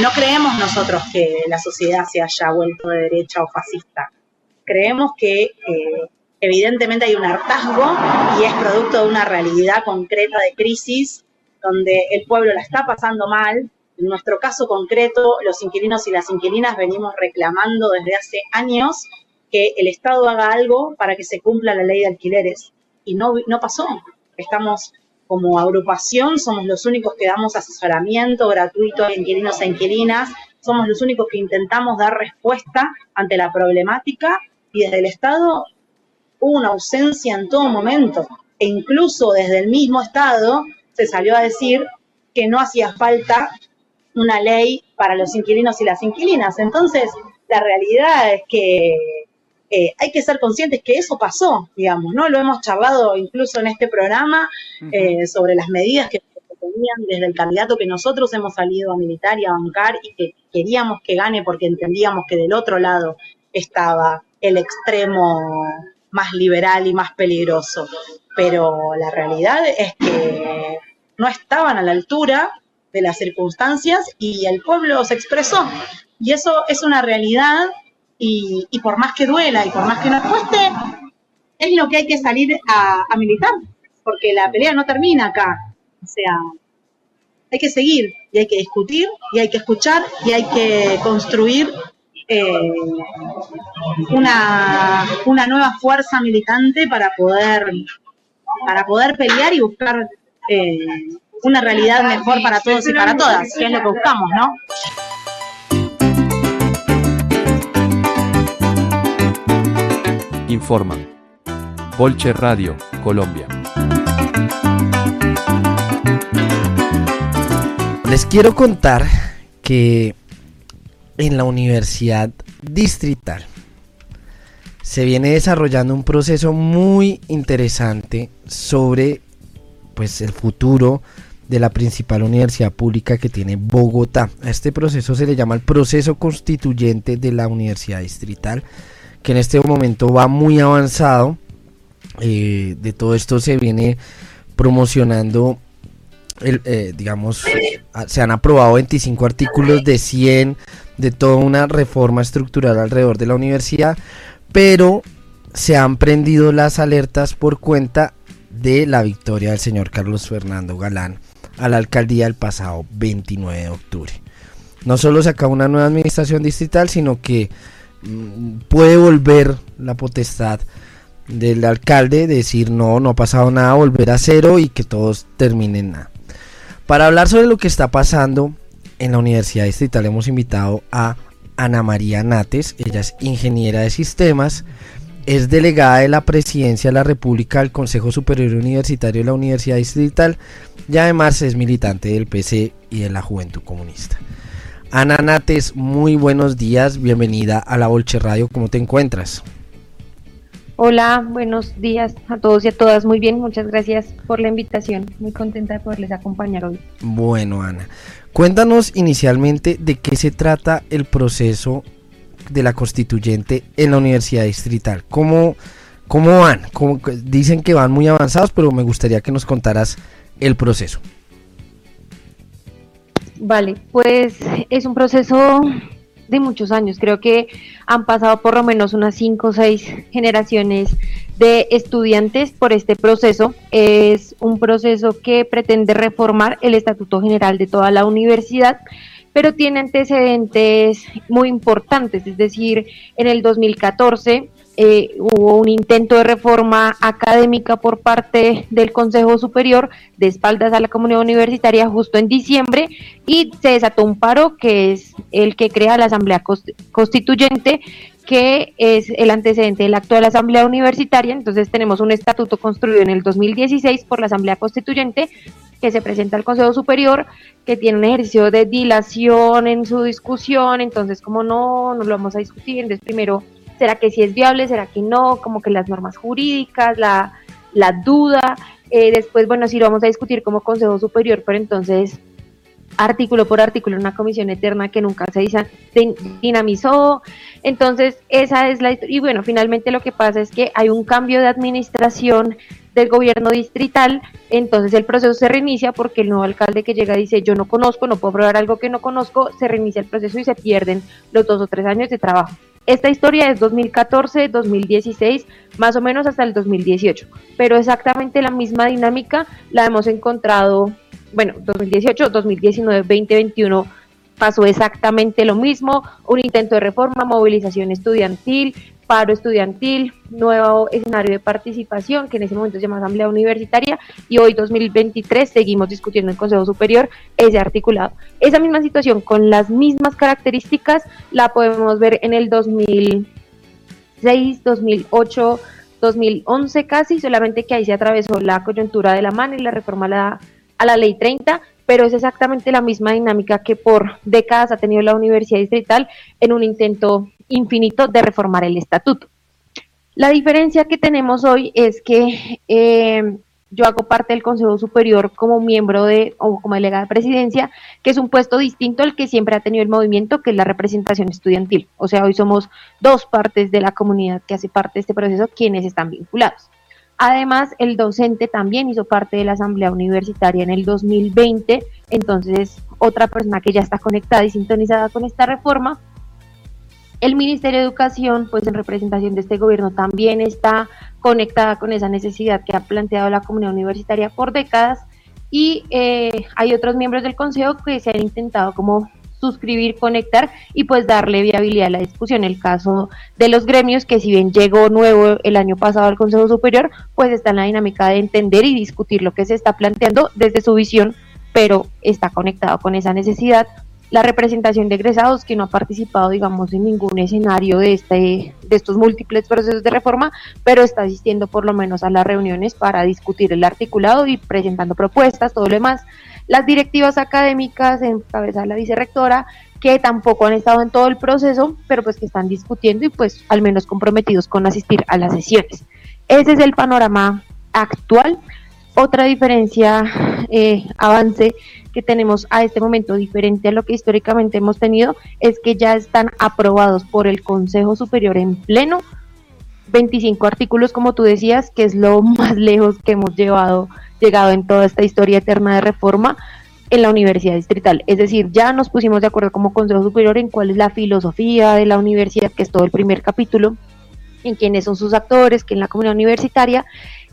no creemos nosotros que la sociedad se haya vuelto de derecha o fascista. Creemos que eh, evidentemente hay un hartazgo y es producto de una realidad concreta de crisis donde el pueblo la está pasando mal. En nuestro caso concreto, los inquilinos y las inquilinas venimos reclamando desde hace años que el Estado haga algo para que se cumpla la ley de alquileres. Y no, no pasó. Estamos como agrupación, somos los únicos que damos asesoramiento gratuito a inquilinos e inquilinas, somos los únicos que intentamos dar respuesta ante la problemática y desde el Estado hubo una ausencia en todo momento. E incluso desde el mismo Estado se salió a decir que no hacía falta una ley para los inquilinos y las inquilinas. Entonces, la realidad es que eh, hay que ser conscientes que eso pasó, digamos, ¿no? Lo hemos charlado incluso en este programa eh, sobre las medidas que se tenían desde el candidato que nosotros hemos salido a militar y a bancar y que queríamos que gane porque entendíamos que del otro lado estaba el extremo más liberal y más peligroso. Pero la realidad es que no estaban a la altura de las circunstancias y el pueblo se expresó. Y eso es una realidad y, y por más que duela y por más que nos cueste, es lo que hay que salir a, a militar, porque la pelea no termina acá. O sea, hay que seguir y hay que discutir y hay que escuchar y hay que construir eh, una, una nueva fuerza militante para poder, para poder pelear y buscar eh, una realidad mejor para todos y para todas, que es lo que buscamos, ¿no?
Informa. Bolche Radio, Colombia.
Les quiero contar que en la Universidad Distrital se viene desarrollando un proceso muy interesante sobre pues el futuro de la principal universidad pública que tiene Bogotá. A este proceso se le llama el proceso constituyente de la Universidad Distrital, que en este momento va muy avanzado. Eh, de todo esto se viene promocionando el, eh, digamos, se han aprobado 25 artículos de 100 de toda una reforma estructural alrededor de la universidad, pero se han prendido las alertas por cuenta de la victoria del señor Carlos Fernando Galán a la alcaldía el pasado 29 de octubre. No solo se acaba una nueva administración distrital, sino que puede volver la potestad del alcalde decir no, no ha pasado nada, volver a cero y que todos terminen nada. Para hablar sobre lo que está pasando en la Universidad Distrital hemos invitado a Ana María Nates, ella es ingeniera de sistemas, es delegada de la Presidencia de la República del Consejo Superior Universitario de la Universidad Distrital y además es militante del PC y de la Juventud Comunista. Ana Nates, muy buenos días, bienvenida a la Bolche Radio, ¿cómo te encuentras?
Hola, buenos días a todos y a todas. Muy bien, muchas gracias por la invitación. Muy contenta de poderles acompañar hoy.
Bueno, Ana, cuéntanos inicialmente de qué se trata el proceso de la constituyente en la Universidad Distrital. ¿Cómo, cómo van? ¿Cómo- dicen que van muy avanzados, pero me gustaría que nos contaras el proceso.
Vale, pues es un proceso de muchos años. Creo que han pasado por lo menos unas cinco o seis generaciones de estudiantes por este proceso. Es un proceso que pretende reformar el Estatuto General de toda la universidad pero tiene antecedentes muy importantes, es decir, en el 2014 eh, hubo un intento de reforma académica por parte del Consejo Superior de espaldas a la comunidad universitaria justo en diciembre y se desató un paro que es el que crea la Asamblea Constituyente que es el antecedente de la actual Asamblea Universitaria. Entonces tenemos un estatuto construido en el 2016 por la Asamblea Constituyente que se presenta al Consejo Superior, que tiene un ejercicio de dilación en su discusión, entonces como no, no lo vamos a discutir, entonces primero, ¿será que sí es viable? ¿Será que no? Como que las normas jurídicas, la, la duda, eh, después, bueno, sí lo vamos a discutir como Consejo Superior, pero entonces artículo por artículo una comisión eterna que nunca se dinamizó. Entonces, esa es la historia. Y bueno, finalmente lo que pasa es que hay un cambio de administración del gobierno distrital, entonces el proceso se reinicia porque el nuevo alcalde que llega dice yo no conozco, no puedo probar algo que no conozco, se reinicia el proceso y se pierden los dos o tres años de trabajo. Esta historia es 2014, 2016, más o menos hasta el 2018, pero exactamente la misma dinámica la hemos encontrado, bueno, 2018, 2019, 2021 pasó exactamente lo mismo, un intento de reforma, movilización estudiantil, paro estudiantil, nuevo escenario de participación, que en ese momento se llama Asamblea Universitaria, y hoy 2023 seguimos discutiendo en Consejo Superior ese articulado. Esa misma situación con las mismas características la podemos ver en el 2006, 2008, 2011 casi, solamente que ahí se atravesó la coyuntura de la mano y la reforma a la, ley 30, pero es exactamente la misma dinámica que por décadas ha tenido la Universidad Distrital en un intento infinito de reformar el estatuto. La diferencia que tenemos hoy es que eh, yo hago parte del Consejo Superior como miembro de o como delegada de presidencia, que es un puesto distinto al que siempre ha tenido el movimiento, que es la representación estudiantil. O sea, hoy somos dos partes de la comunidad que hace parte de este proceso quienes están vinculados. Además, el docente también hizo parte de la Asamblea Universitaria en el 2020, entonces otra persona que ya está conectada y sintonizada con esta reforma. El Ministerio de Educación, pues en representación de este gobierno, también está conectada con esa necesidad que ha planteado la comunidad universitaria por décadas y eh, hay otros miembros del Consejo que se han intentado como suscribir, conectar y pues darle viabilidad a la discusión. El caso de los gremios, que si bien llegó nuevo el año pasado al Consejo Superior, pues está en la dinámica de entender y discutir lo que se está planteando desde su visión, pero está conectado con esa necesidad. La representación de egresados que no ha participado, digamos, en ningún escenario de, este, de estos múltiples procesos de reforma, pero está asistiendo por lo menos a las reuniones para discutir el articulado y presentando propuestas, todo lo demás las directivas académicas en cabeza de la vicerrectora, que tampoco han estado en todo el proceso, pero pues que están discutiendo y pues al menos comprometidos con asistir a las sesiones. Ese es el panorama actual. Otra diferencia, eh, avance que tenemos a este momento, diferente a lo que históricamente hemos tenido, es que ya están aprobados por el Consejo Superior en pleno 25 artículos, como tú decías, que es lo *laughs* más lejos que hemos llevado llegado en toda esta historia eterna de reforma en la Universidad Distrital. Es decir, ya nos pusimos de acuerdo como Consejo Superior en cuál es la filosofía de la universidad, que es todo el primer capítulo, en quiénes son sus actores, que en la comunidad universitaria.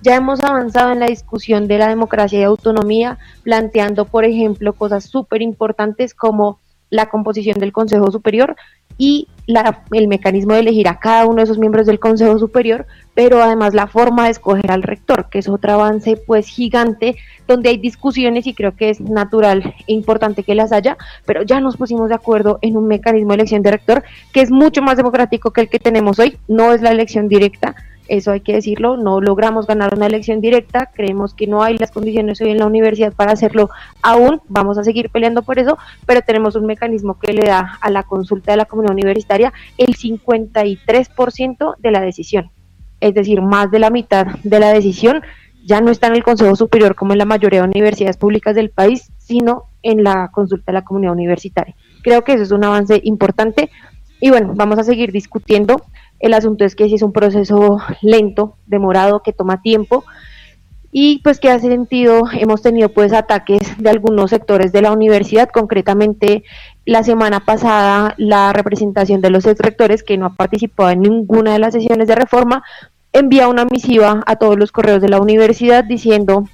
Ya hemos avanzado en la discusión de la democracia y autonomía, planteando, por ejemplo, cosas súper importantes como la composición del Consejo Superior, y el mecanismo de elegir a cada uno de esos miembros del Consejo Superior, pero además la forma de escoger al rector, que es otro avance pues gigante, donde hay discusiones y creo que es natural e importante que las haya, pero ya nos pusimos de acuerdo en un mecanismo de elección de rector que es mucho más democrático que el que tenemos hoy, no es la elección directa, eso hay que decirlo, no logramos ganar una elección directa, creemos que no hay las condiciones hoy en la universidad para hacerlo aún, vamos a seguir peleando por eso, pero tenemos un mecanismo que le da a la consulta de la comunidad universitaria el 53% de la decisión, es decir, más de la mitad de la decisión ya no está en el Consejo Superior como en la mayoría de universidades públicas del país, sino en la consulta de la comunidad universitaria. Creo que eso es un avance importante y bueno, vamos a seguir discutiendo el asunto es que si es un proceso lento, demorado, que toma tiempo. Y pues que hace sentido hemos tenido pues ataques de algunos sectores de la universidad, concretamente la semana pasada la representación de los exrectores que no ha participado en ninguna de las sesiones de reforma envía una misiva a todos los correos de la universidad diciendo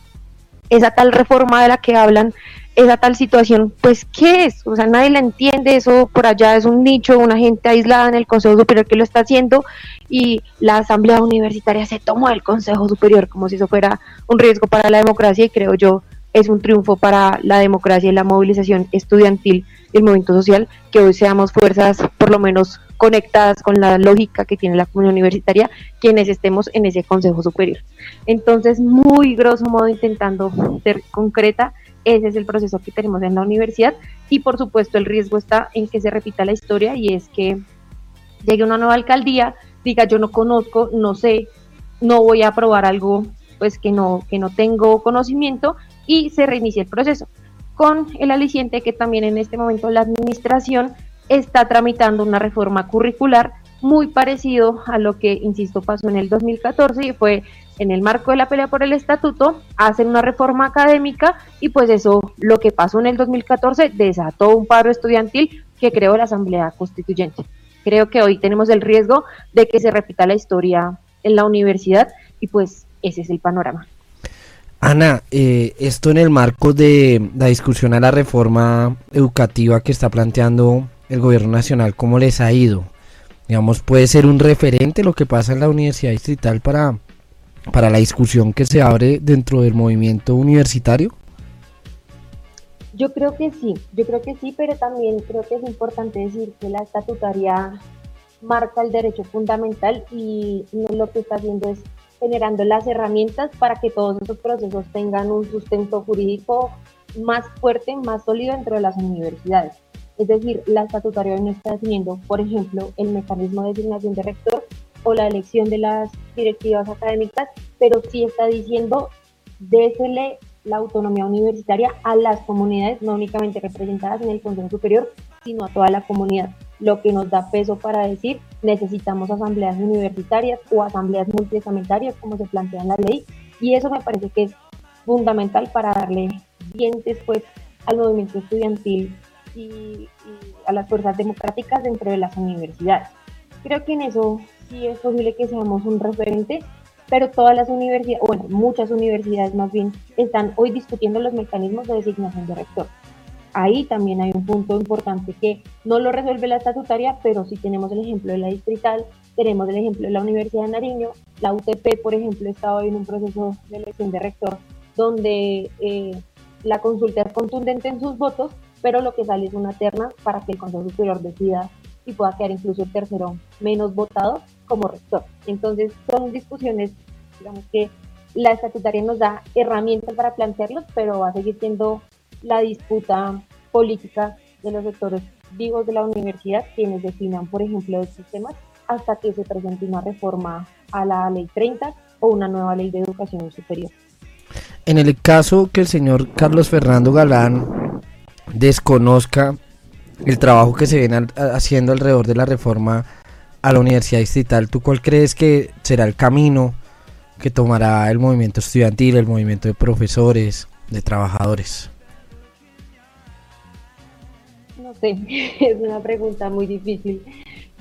esa tal reforma de la que hablan, esa tal situación, pues ¿qué es? O sea, nadie la entiende, eso por allá es un nicho, una gente aislada en el Consejo Superior que lo está haciendo y la Asamblea Universitaria se tomó el Consejo Superior como si eso fuera un riesgo para la democracia y creo yo es un triunfo para la democracia y la movilización estudiantil y el movimiento social que hoy seamos fuerzas por lo menos conectadas con la lógica que tiene la comunidad universitaria quienes estemos en ese consejo superior. Entonces, muy grosso modo intentando ser concreta, ese es el proceso que tenemos en la universidad y por supuesto el riesgo está en que se repita la historia y es que llegue una nueva alcaldía, diga yo no conozco, no sé, no voy a aprobar algo pues que no que no tengo conocimiento y se reinicia el proceso. Con el aliciente que también en este momento la administración está tramitando una reforma curricular muy parecido a lo que, insisto, pasó en el 2014 y fue en el marco de la pelea por el estatuto, hacen una reforma académica y pues eso, lo que pasó en el 2014, desató un paro estudiantil que creó la Asamblea Constituyente. Creo que hoy tenemos el riesgo de que se repita la historia en la universidad y pues ese es el panorama.
Ana, eh, esto en el marco de la discusión a la reforma educativa que está planteando el gobierno nacional, ¿cómo les ha ido? Digamos, puede ser un referente lo que pasa en la Universidad Distrital para, para la discusión que se abre dentro del movimiento universitario.
Yo creo que sí, yo creo que sí, pero también creo que es importante decir que la estatutaria marca el derecho fundamental y lo que está haciendo es generando las herramientas para que todos estos procesos tengan un sustento jurídico más fuerte, más sólido dentro de las universidades. Es decir, la estatutaria no está definiendo, por ejemplo, el mecanismo de designación de rector o la elección de las directivas académicas, pero sí está diciendo désele la autonomía universitaria a las comunidades, no únicamente representadas en el Consejo Superior, sino a toda la comunidad lo que nos da peso para decir necesitamos asambleas universitarias o asambleas multiestamentarias como se plantea en la ley y eso me parece que es fundamental para darle dientes pues al movimiento estudiantil y, a las fuerzas democráticas dentro de las universidades. Creo que en eso sí es posible que seamos un referente, pero todas las universidades, bueno, muchas universidades más bien, están hoy discutiendo los mecanismos de designación de rector. Ahí también hay un punto importante que no lo resuelve la estatutaria, pero sí tenemos el ejemplo de la distrital, tenemos el ejemplo de la Universidad de Nariño, la UTP, por ejemplo, está hoy en un proceso de elección de rector donde eh, la consulta es contundente en sus votos, pero lo que sale es una terna para que el Consejo Superior decida y pueda quedar incluso el tercero menos votado como rector. Entonces, son discusiones, digamos que la estatutaria nos da herramientas para plantearlos, pero va a seguir siendo la disputa política de los sectores vivos de la universidad, quienes definan, por ejemplo, estos temas, hasta que se presente una reforma a la ley 30 o una nueva ley de educación superior.
En el caso que el señor Carlos Fernando Galán desconozca el trabajo que se viene haciendo alrededor de la reforma a la Universidad Distrital, ¿tú cuál crees que será el camino que tomará el movimiento estudiantil, el movimiento de profesores, de trabajadores? *laughs*
es una pregunta muy difícil.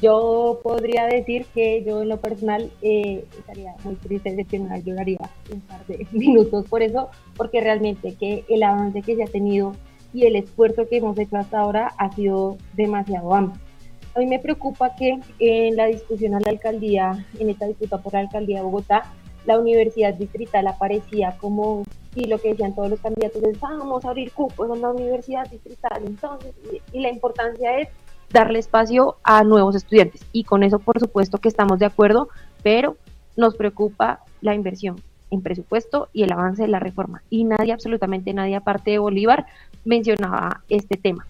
Yo podría decir que yo en lo personal eh, estaría muy triste de que no lloraría un par de *laughs* minutos por eso, porque realmente que el avance que se ha tenido y el esfuerzo que hemos hecho hasta ahora ha sido demasiado amplio. A mí me preocupa que en la discusión a la alcaldía, en esta disputa por la alcaldía de Bogotá, la universidad distrital aparecía como y lo que decían todos los candidatos es vamos a abrir cupos en la universidad distrital entonces y, la importancia es darle espacio a nuevos estudiantes y con eso por supuesto que estamos de acuerdo pero nos preocupa la inversión en presupuesto y el avance de la reforma y nadie absolutamente nadie aparte de Bolívar mencionaba este tema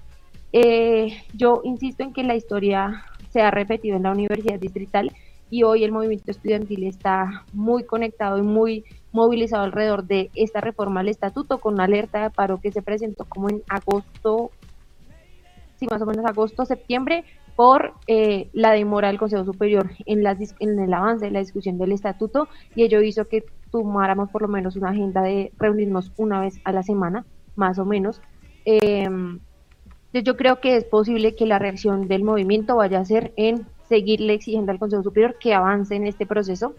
eh, yo insisto en que la historia se ha repetido en la universidad distrital y hoy el movimiento estudiantil está muy conectado y muy movilizado alrededor de esta reforma al estatuto con una alerta de paro que se presentó como en agosto, sí, más o menos agosto, septiembre, por eh, la demora del Consejo Superior en, las, en el avance de la discusión del estatuto y ello hizo que tomáramos por lo menos una agenda de reunirnos una vez a la semana, más o menos. Entonces yo creo que es posible que la reacción del movimiento vaya a ser en seguirle exigiendo al Consejo Superior que avance en este proceso.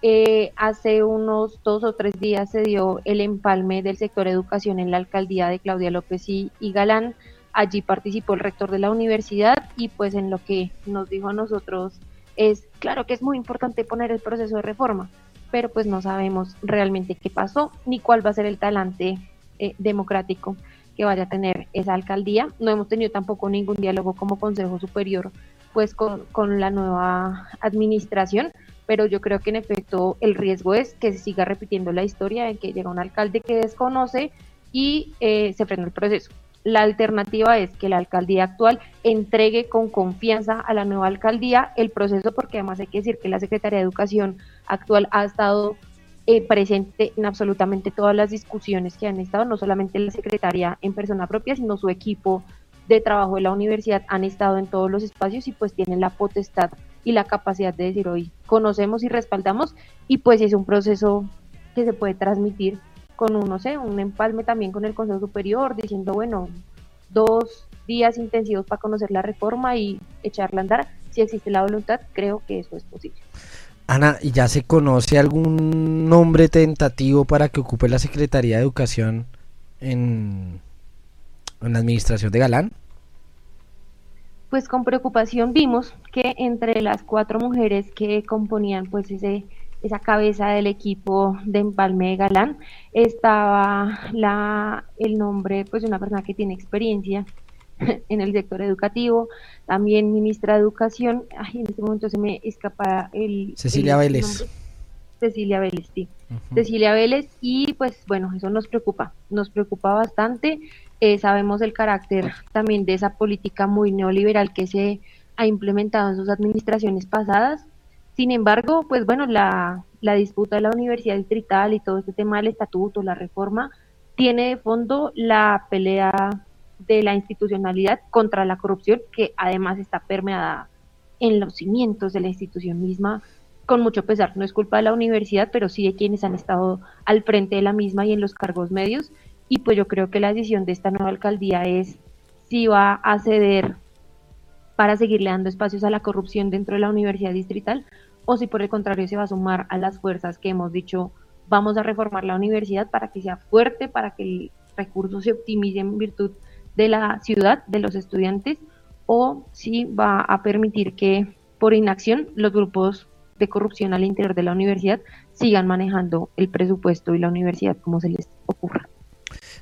Eh, hace unos dos o tres días se dio el empalme del sector educación en la alcaldía de Claudia López y, y Galán. Allí participó el rector de la universidad y pues en lo que nos dijo a nosotros es claro que es muy importante poner el proceso de reforma, pero pues no sabemos realmente qué pasó ni cuál va a ser el talante eh, democrático que vaya a tener esa alcaldía. No hemos tenido tampoco ningún diálogo como Consejo Superior pues con, con la nueva administración, pero yo creo que en efecto el riesgo es que se siga repitiendo la historia en que llega un alcalde que desconoce y eh, se frena el proceso. La alternativa es que la alcaldía actual entregue con confianza a la nueva alcaldía el proceso, porque además hay que decir que la Secretaría de Educación actual ha estado eh, presente en absolutamente todas las discusiones que han estado, no solamente la secretaria en persona propia, sino su equipo de trabajo de la universidad han estado en todos los espacios y pues tienen la potestad y la capacidad de decir hoy conocemos y respaldamos y pues es un proceso que se puede transmitir con un, no sé, un empalme también con el Consejo Superior, diciendo, bueno, dos días intensivos para conocer la reforma y echarla a andar. Si existe la voluntad, creo que eso es posible.
Ana, ¿y ya se conoce algún nombre tentativo para que ocupe la Secretaría de Educación en, en la administración de Galán?
Pues con preocupación vimos que entre las cuatro mujeres que componían pues ese esa cabeza del equipo de Empalme de Galán, estaba la, el nombre pues, de una persona que tiene experiencia *laughs* en el sector educativo, también ministra de Educación, ay, en este momento se me escapa el...
Cecilia
el
Vélez.
Cecilia Vélez, sí. Cecilia Vélez, y pues bueno, eso nos preocupa, nos preocupa bastante. Eh, sabemos el carácter también de esa política muy neoliberal que se ha implementado en sus administraciones pasadas sin embargo, pues bueno, la, la disputa de la universidad distrital y todo este tema del estatuto, la reforma, tiene de fondo la pelea de la institucionalidad contra la corrupción, que además está permeada en los cimientos de la institución misma, con mucho pesar. No es culpa de la universidad, pero sí de quienes han estado al frente de la misma y en los cargos medios. Y pues yo creo que la decisión de esta nueva alcaldía es si va a ceder para seguirle dando espacios a la corrupción dentro de la universidad distrital o si por el contrario se va a sumar a las fuerzas que hemos dicho vamos a reformar la universidad para que sea fuerte, para que el recurso se optimice en virtud de la ciudad, de los estudiantes, o si va a permitir que por inacción los grupos de corrupción al interior de la universidad sigan manejando el presupuesto y la universidad como se les ocurra.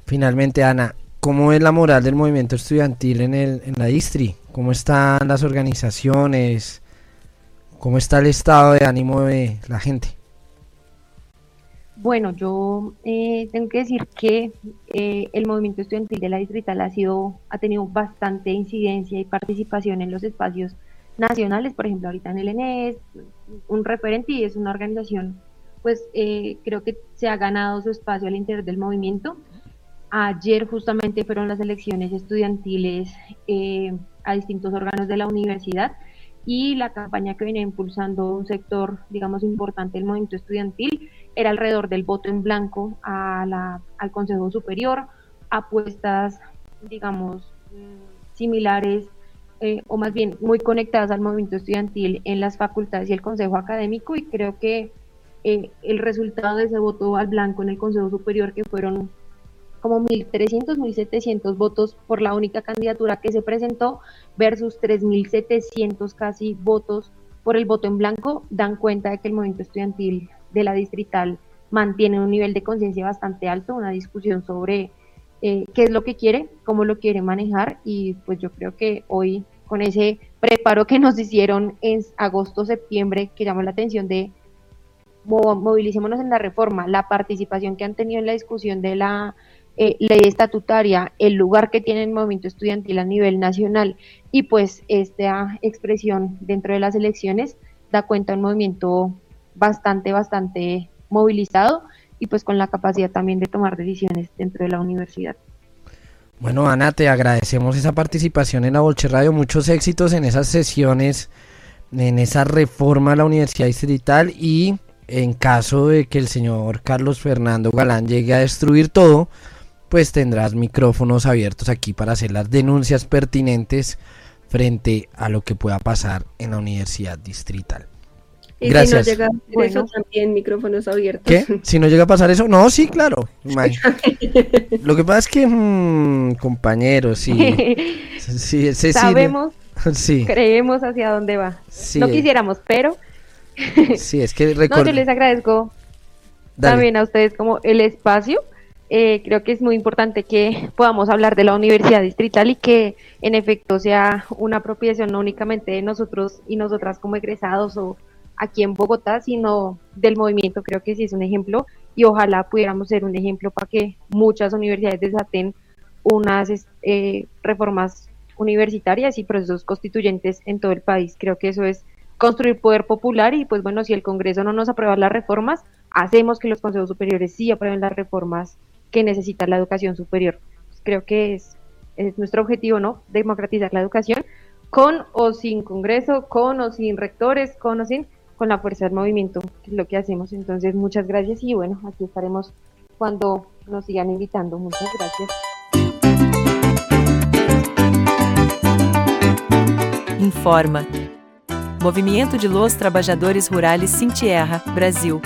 Finalmente, Ana, ¿cómo es la moral del movimiento estudiantil en, el, en la distri? ¿Cómo están las organizaciones? ¿Cómo está el estado de ánimo de la gente?
Bueno, yo eh, tengo que decir que eh, el movimiento estudiantil de la distrital ha sido, ha tenido bastante incidencia y participación en los espacios nacionales, por ejemplo, ahorita en el ENES, un referente y es una organización, pues eh, creo que se ha ganado su espacio al interior del movimiento. Ayer justamente fueron las elecciones estudiantiles a distintos órganos de la universidad y la campaña que viene impulsando un sector, digamos, importante del movimiento estudiantil era alrededor del voto en blanco a la, al Consejo Superior, apuestas, digamos, similares eh, o más bien muy conectadas al movimiento estudiantil en las facultades y el Consejo Académico y creo que eh, el resultado de ese voto al blanco en el Consejo Superior, que fueron como 1.300, 1.700 votos por la única candidatura que se presentó versus 3.700 casi votos por el voto en blanco, dan cuenta de que el movimiento estudiantil de la distrital mantiene un nivel de conciencia bastante alto, una discusión sobre eh, qué es lo que quiere, cómo lo quiere manejar y pues yo creo que hoy con ese preparo que nos hicieron en agosto, septiembre, que llama la atención de movilicémonos en la reforma, la participación que han tenido en la discusión de la eh, ley estatutaria, el lugar que tiene el movimiento estudiantil a nivel nacional y pues esta expresión dentro de las elecciones da cuenta de un movimiento bastante, bastante movilizado y pues con la capacidad también de tomar decisiones dentro de la universidad.
Bueno, Ana, te agradecemos esa participación en la Bolche Radio, muchos éxitos en esas sesiones, en esa reforma a la Universidad Distrital y en caso de que el señor Carlos Fernando Galán llegue a destruir todo, pues tendrás micrófonos abiertos aquí para hacer las denuncias pertinentes frente a lo que pueda pasar en la universidad distrital.
Y
Gracias.
si no llega a hacer eso, también micrófonos abiertos.
¿Qué? *laughs* Si no llega a pasar eso, no, sí, claro. Lo que pasa es que, mm, compañeros, *laughs* sí. sí Cecilia-
Sabemos, *laughs*
Sí,
creemos hacia dónde va.
Sí,
no quisiéramos, pero
sí, es que
no, yo les agradezco
Dale.
también a ustedes como el espacio. Eh, creo que es muy importante que podamos hablar de la universidad distrital y que en efecto sea una apropiación no únicamente de nosotros y nosotras como egresados o aquí en Bogotá, sino del movimiento. Creo que sí es un ejemplo y ojalá pudiéramos ser un ejemplo para que muchas universidades desaten unas eh, reformas universitarias y procesos constituyentes en todo el país. Creo que eso es construir poder popular y pues bueno, si el Congreso no nos aprueba las reformas, hacemos que los consejos superiores sí aprueben las reformas que necesita la educación superior. Pues creo que es, es nuestro objetivo, ¿no? Democratizar la educación con o sin Congreso, con o sin rectores, con o sin, con la fuerza del movimiento, que es lo que hacemos. Entonces, muchas gracias y bueno, aquí estaremos cuando nos sigan invitando. Muchas gracias.
Informa. Movimento de Los Trabalhadores Rurais Sintierra, Brasil.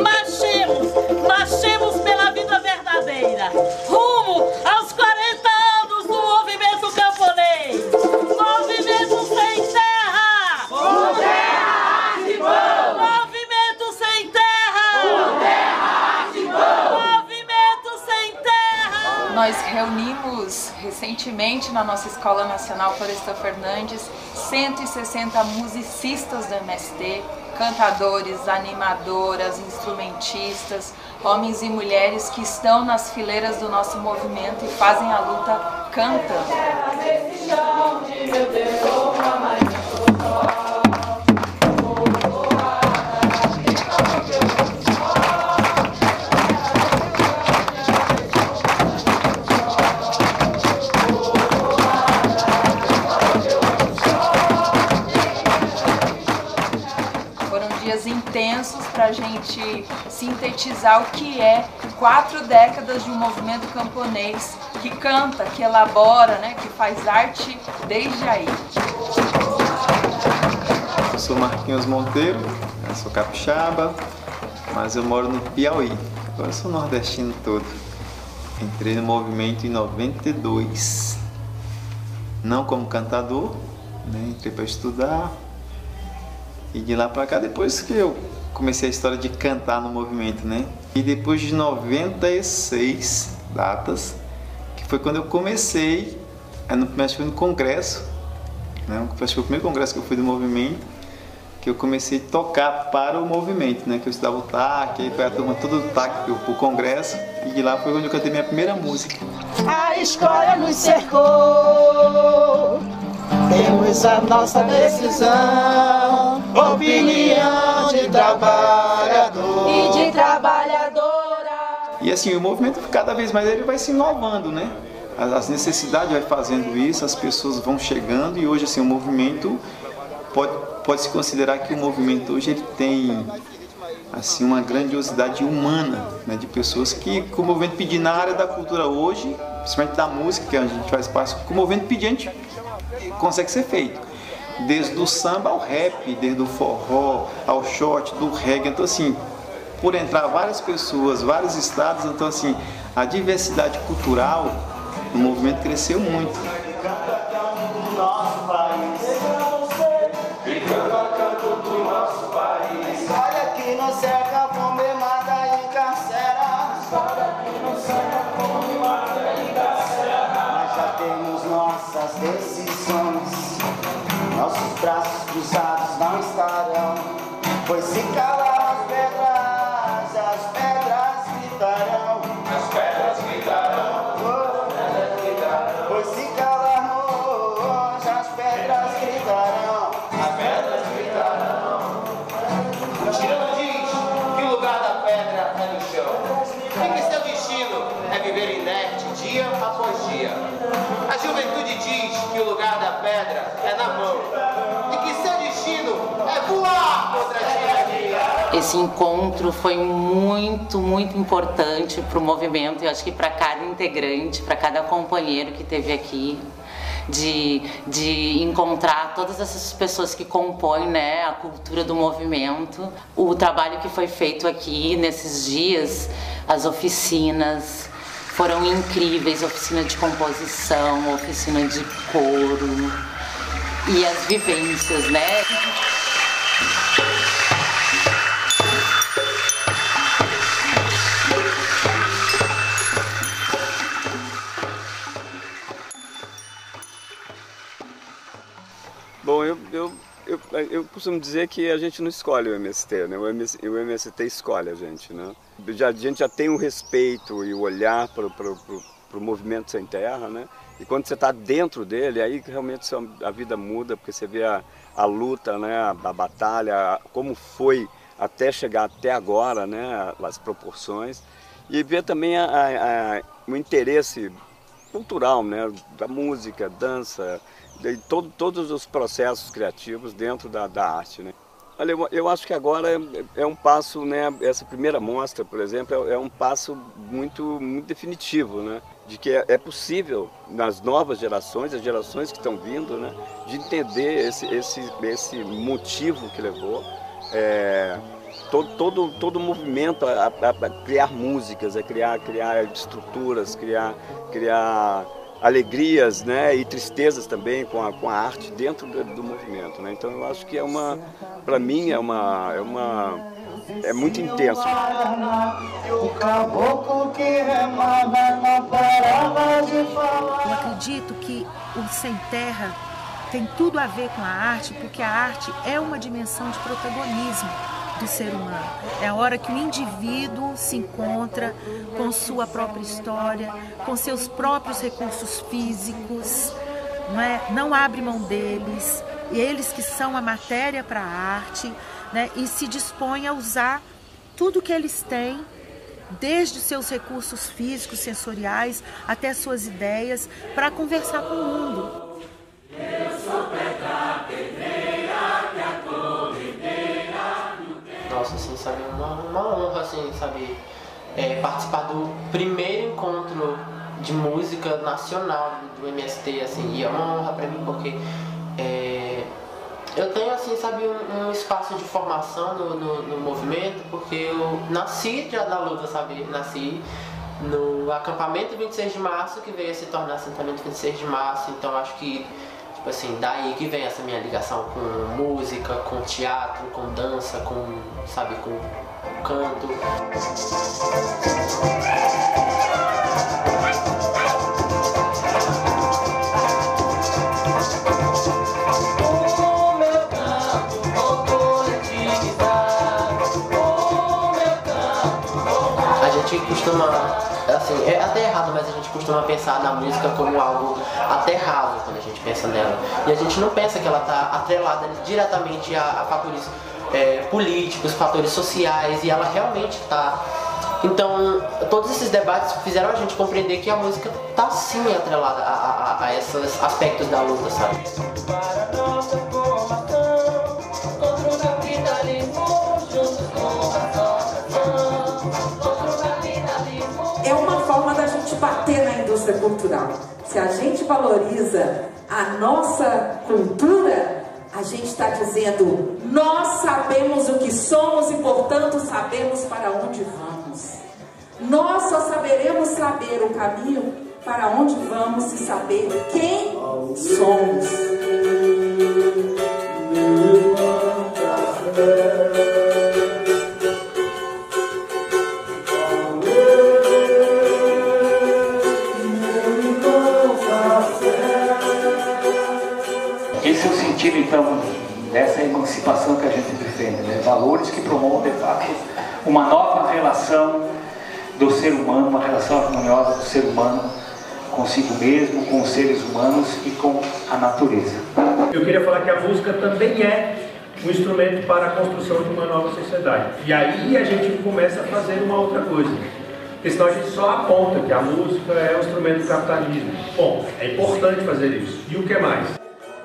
Marchemos, marchemos pela vida verdadeira, rumo aos 40 anos do movimento camponês, movimento sem terra, com terra, movimento sem terra, com terra, movimento sem terra.
Nós reunimos recentemente na nossa Escola Nacional Florestan Fernandes 160 musicistas do MST, cantadores, animadoras, instrumentistas, homens e mulheres que estão nas fileiras do nosso movimento e fazem a luta cantando. A gente sintetizar o que é quatro décadas de um movimento camponês que canta, que elabora, né, que faz arte desde aí.
Eu sou Marquinhos Monteiro, sou capixaba, mas eu moro no Piauí. Agora eu sou nordestino todo. Entrei no movimento em 92. Não como cantador, né? entrei para estudar. E de lá para cá, depois que eu comecei a história de cantar no movimento, né? E depois de 96 datas, que foi quando eu comecei, é no, congresso, né? Acho que foi o primeiro congresso que eu fui do movimento, que eu comecei a tocar para o movimento, né? Que eu estudava o TAC, aí foi a turma toda do TAC pro, congresso, e lá foi onde eu cantei minha primeira música.
A escola nos cercou. Temos a nossa decisão, opinião de trabalhador e de trabalhadora.
E assim, o movimento cada vez mais ele vai se inovando, né? As necessidades vai fazendo isso, as pessoas vão chegando e hoje assim o movimento pode pode se considerar que o movimento hoje ele tem assim uma grandiosidade humana, né, de pessoas que que o movimento pedir na área da cultura hoje, principalmente da música que a gente faz parte, que o movimento pedir a gente consegue ser feito. Desde o samba ao rap, desde o forró ao shot, do reggae, então assim, por entrar várias pessoas, vários estados, então assim, a diversidade cultural no movimento cresceu muito.
Encontro foi muito, muito importante para o movimento e acho que para cada integrante, para cada companheiro que esteve aqui de, de encontrar todas essas pessoas que compõem né, a cultura do movimento. O trabalho que foi feito aqui nesses dias, as oficinas, foram incríveis oficina de composição, oficina de coro e as vivências, né?
Eu, eu costumo dizer que a gente não escolhe o MST, né? O, MS, o MST escolhe a gente, né? Já, a gente já tem um respeito e o olhar para o movimento sem terra, né? E quando você está dentro dele, aí realmente a vida muda, porque você vê a, a luta, né? a, a batalha, como foi até chegar até agora, né? as proporções. E ver também o interesse cultural, né? da música, dança, de todo, todos os processos criativos dentro da, da arte. Né? Olha, eu, eu, acho que agora é, é, um passo, né, essa primeira mostra, por exemplo, é, é um passo muito, muito definitivo, né, de que é, é, possível nas novas gerações, as gerações que estão vindo, né, de entender esse, esse, esse motivo que levou é, todo, todo, todo movimento a, a, a, criar músicas, a criar, criar estruturas, criar, criar alegrias né, e tristezas também com a, com a arte dentro do, do movimento. Né? Então eu acho que é uma, para mim é uma, é uma, é muito intenso.
Eu acredito que o Sem Terra tem tudo a ver com a arte, porque a arte é uma dimensão de protagonismo do ser humano. É a hora que o indivíduo se encontra com sua própria história, com seus próprios recursos físicos, não, é? não abre mão deles, eles que são a matéria para a arte, né? e se dispõe a usar tudo que eles têm desde seus recursos físicos, sensoriais, até suas ideias, para conversar com o mundo.
Sabe? Uma, uma honra, assim, sabe? É, participar do primeiro encontro de música nacional do MST, assim, e é uma honra para mim porque é, eu tenho, assim, sabe, um, um espaço de formação no, no, no, movimento, porque eu nasci já na luta, sabe? Nasci no acampamento 26 de março, que veio a se tornar assentamento 26 de março, então acho que assim, daí que vem essa minha ligação com música, com teatro, com dança, com, sabe, com canto. A gente costuma assim, é até errado, mas a gente costuma pensar na música como algo aterrado quando a gente pensa nela. E a gente não pensa que ela está atrelada diretamente a, a fatores é, políticos, fatores sociais, e ela realmente está. Então, todos esses debates fizeram a gente compreender que a música está sim atrelada a, a, a esses aspectos da luta, sabe?
Bater na indústria cultural. Se a gente valoriza a nossa cultura, a gente está dizendo: nós sabemos o que somos e, portanto, sabemos para onde vamos. Nós só saberemos saber o caminho para onde vamos se saber quem somos.
Relação do ser humano, uma relação harmoniosa do ser humano consigo mesmo, com os seres humanos e com a natureza.
Eu queria falar que a música também é um instrumento para a construção de uma nova sociedade. E aí a gente começa a fazer uma outra coisa. porque senão a gente só aponta que a música é um instrumento do capitalismo. Bom, é importante fazer isso. E o que mais?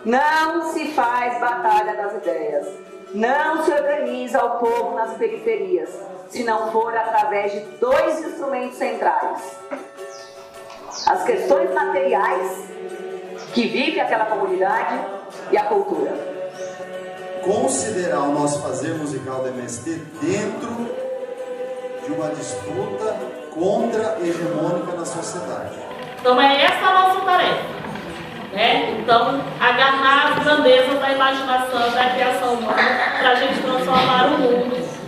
Não se faz batalha das ideias. Não se organiza o povo nas periferias, se não for através de dois instrumentos centrais: as questões materiais que vive aquela comunidade e a cultura.
Considerar o nosso fazer musical do MST dentro de uma disputa contra hegemônica na sociedade.
Então é essa a nossa tarefa. Né? Então, agarrar as grandezas da imaginação, da criação humana, para a gente transformar o mundo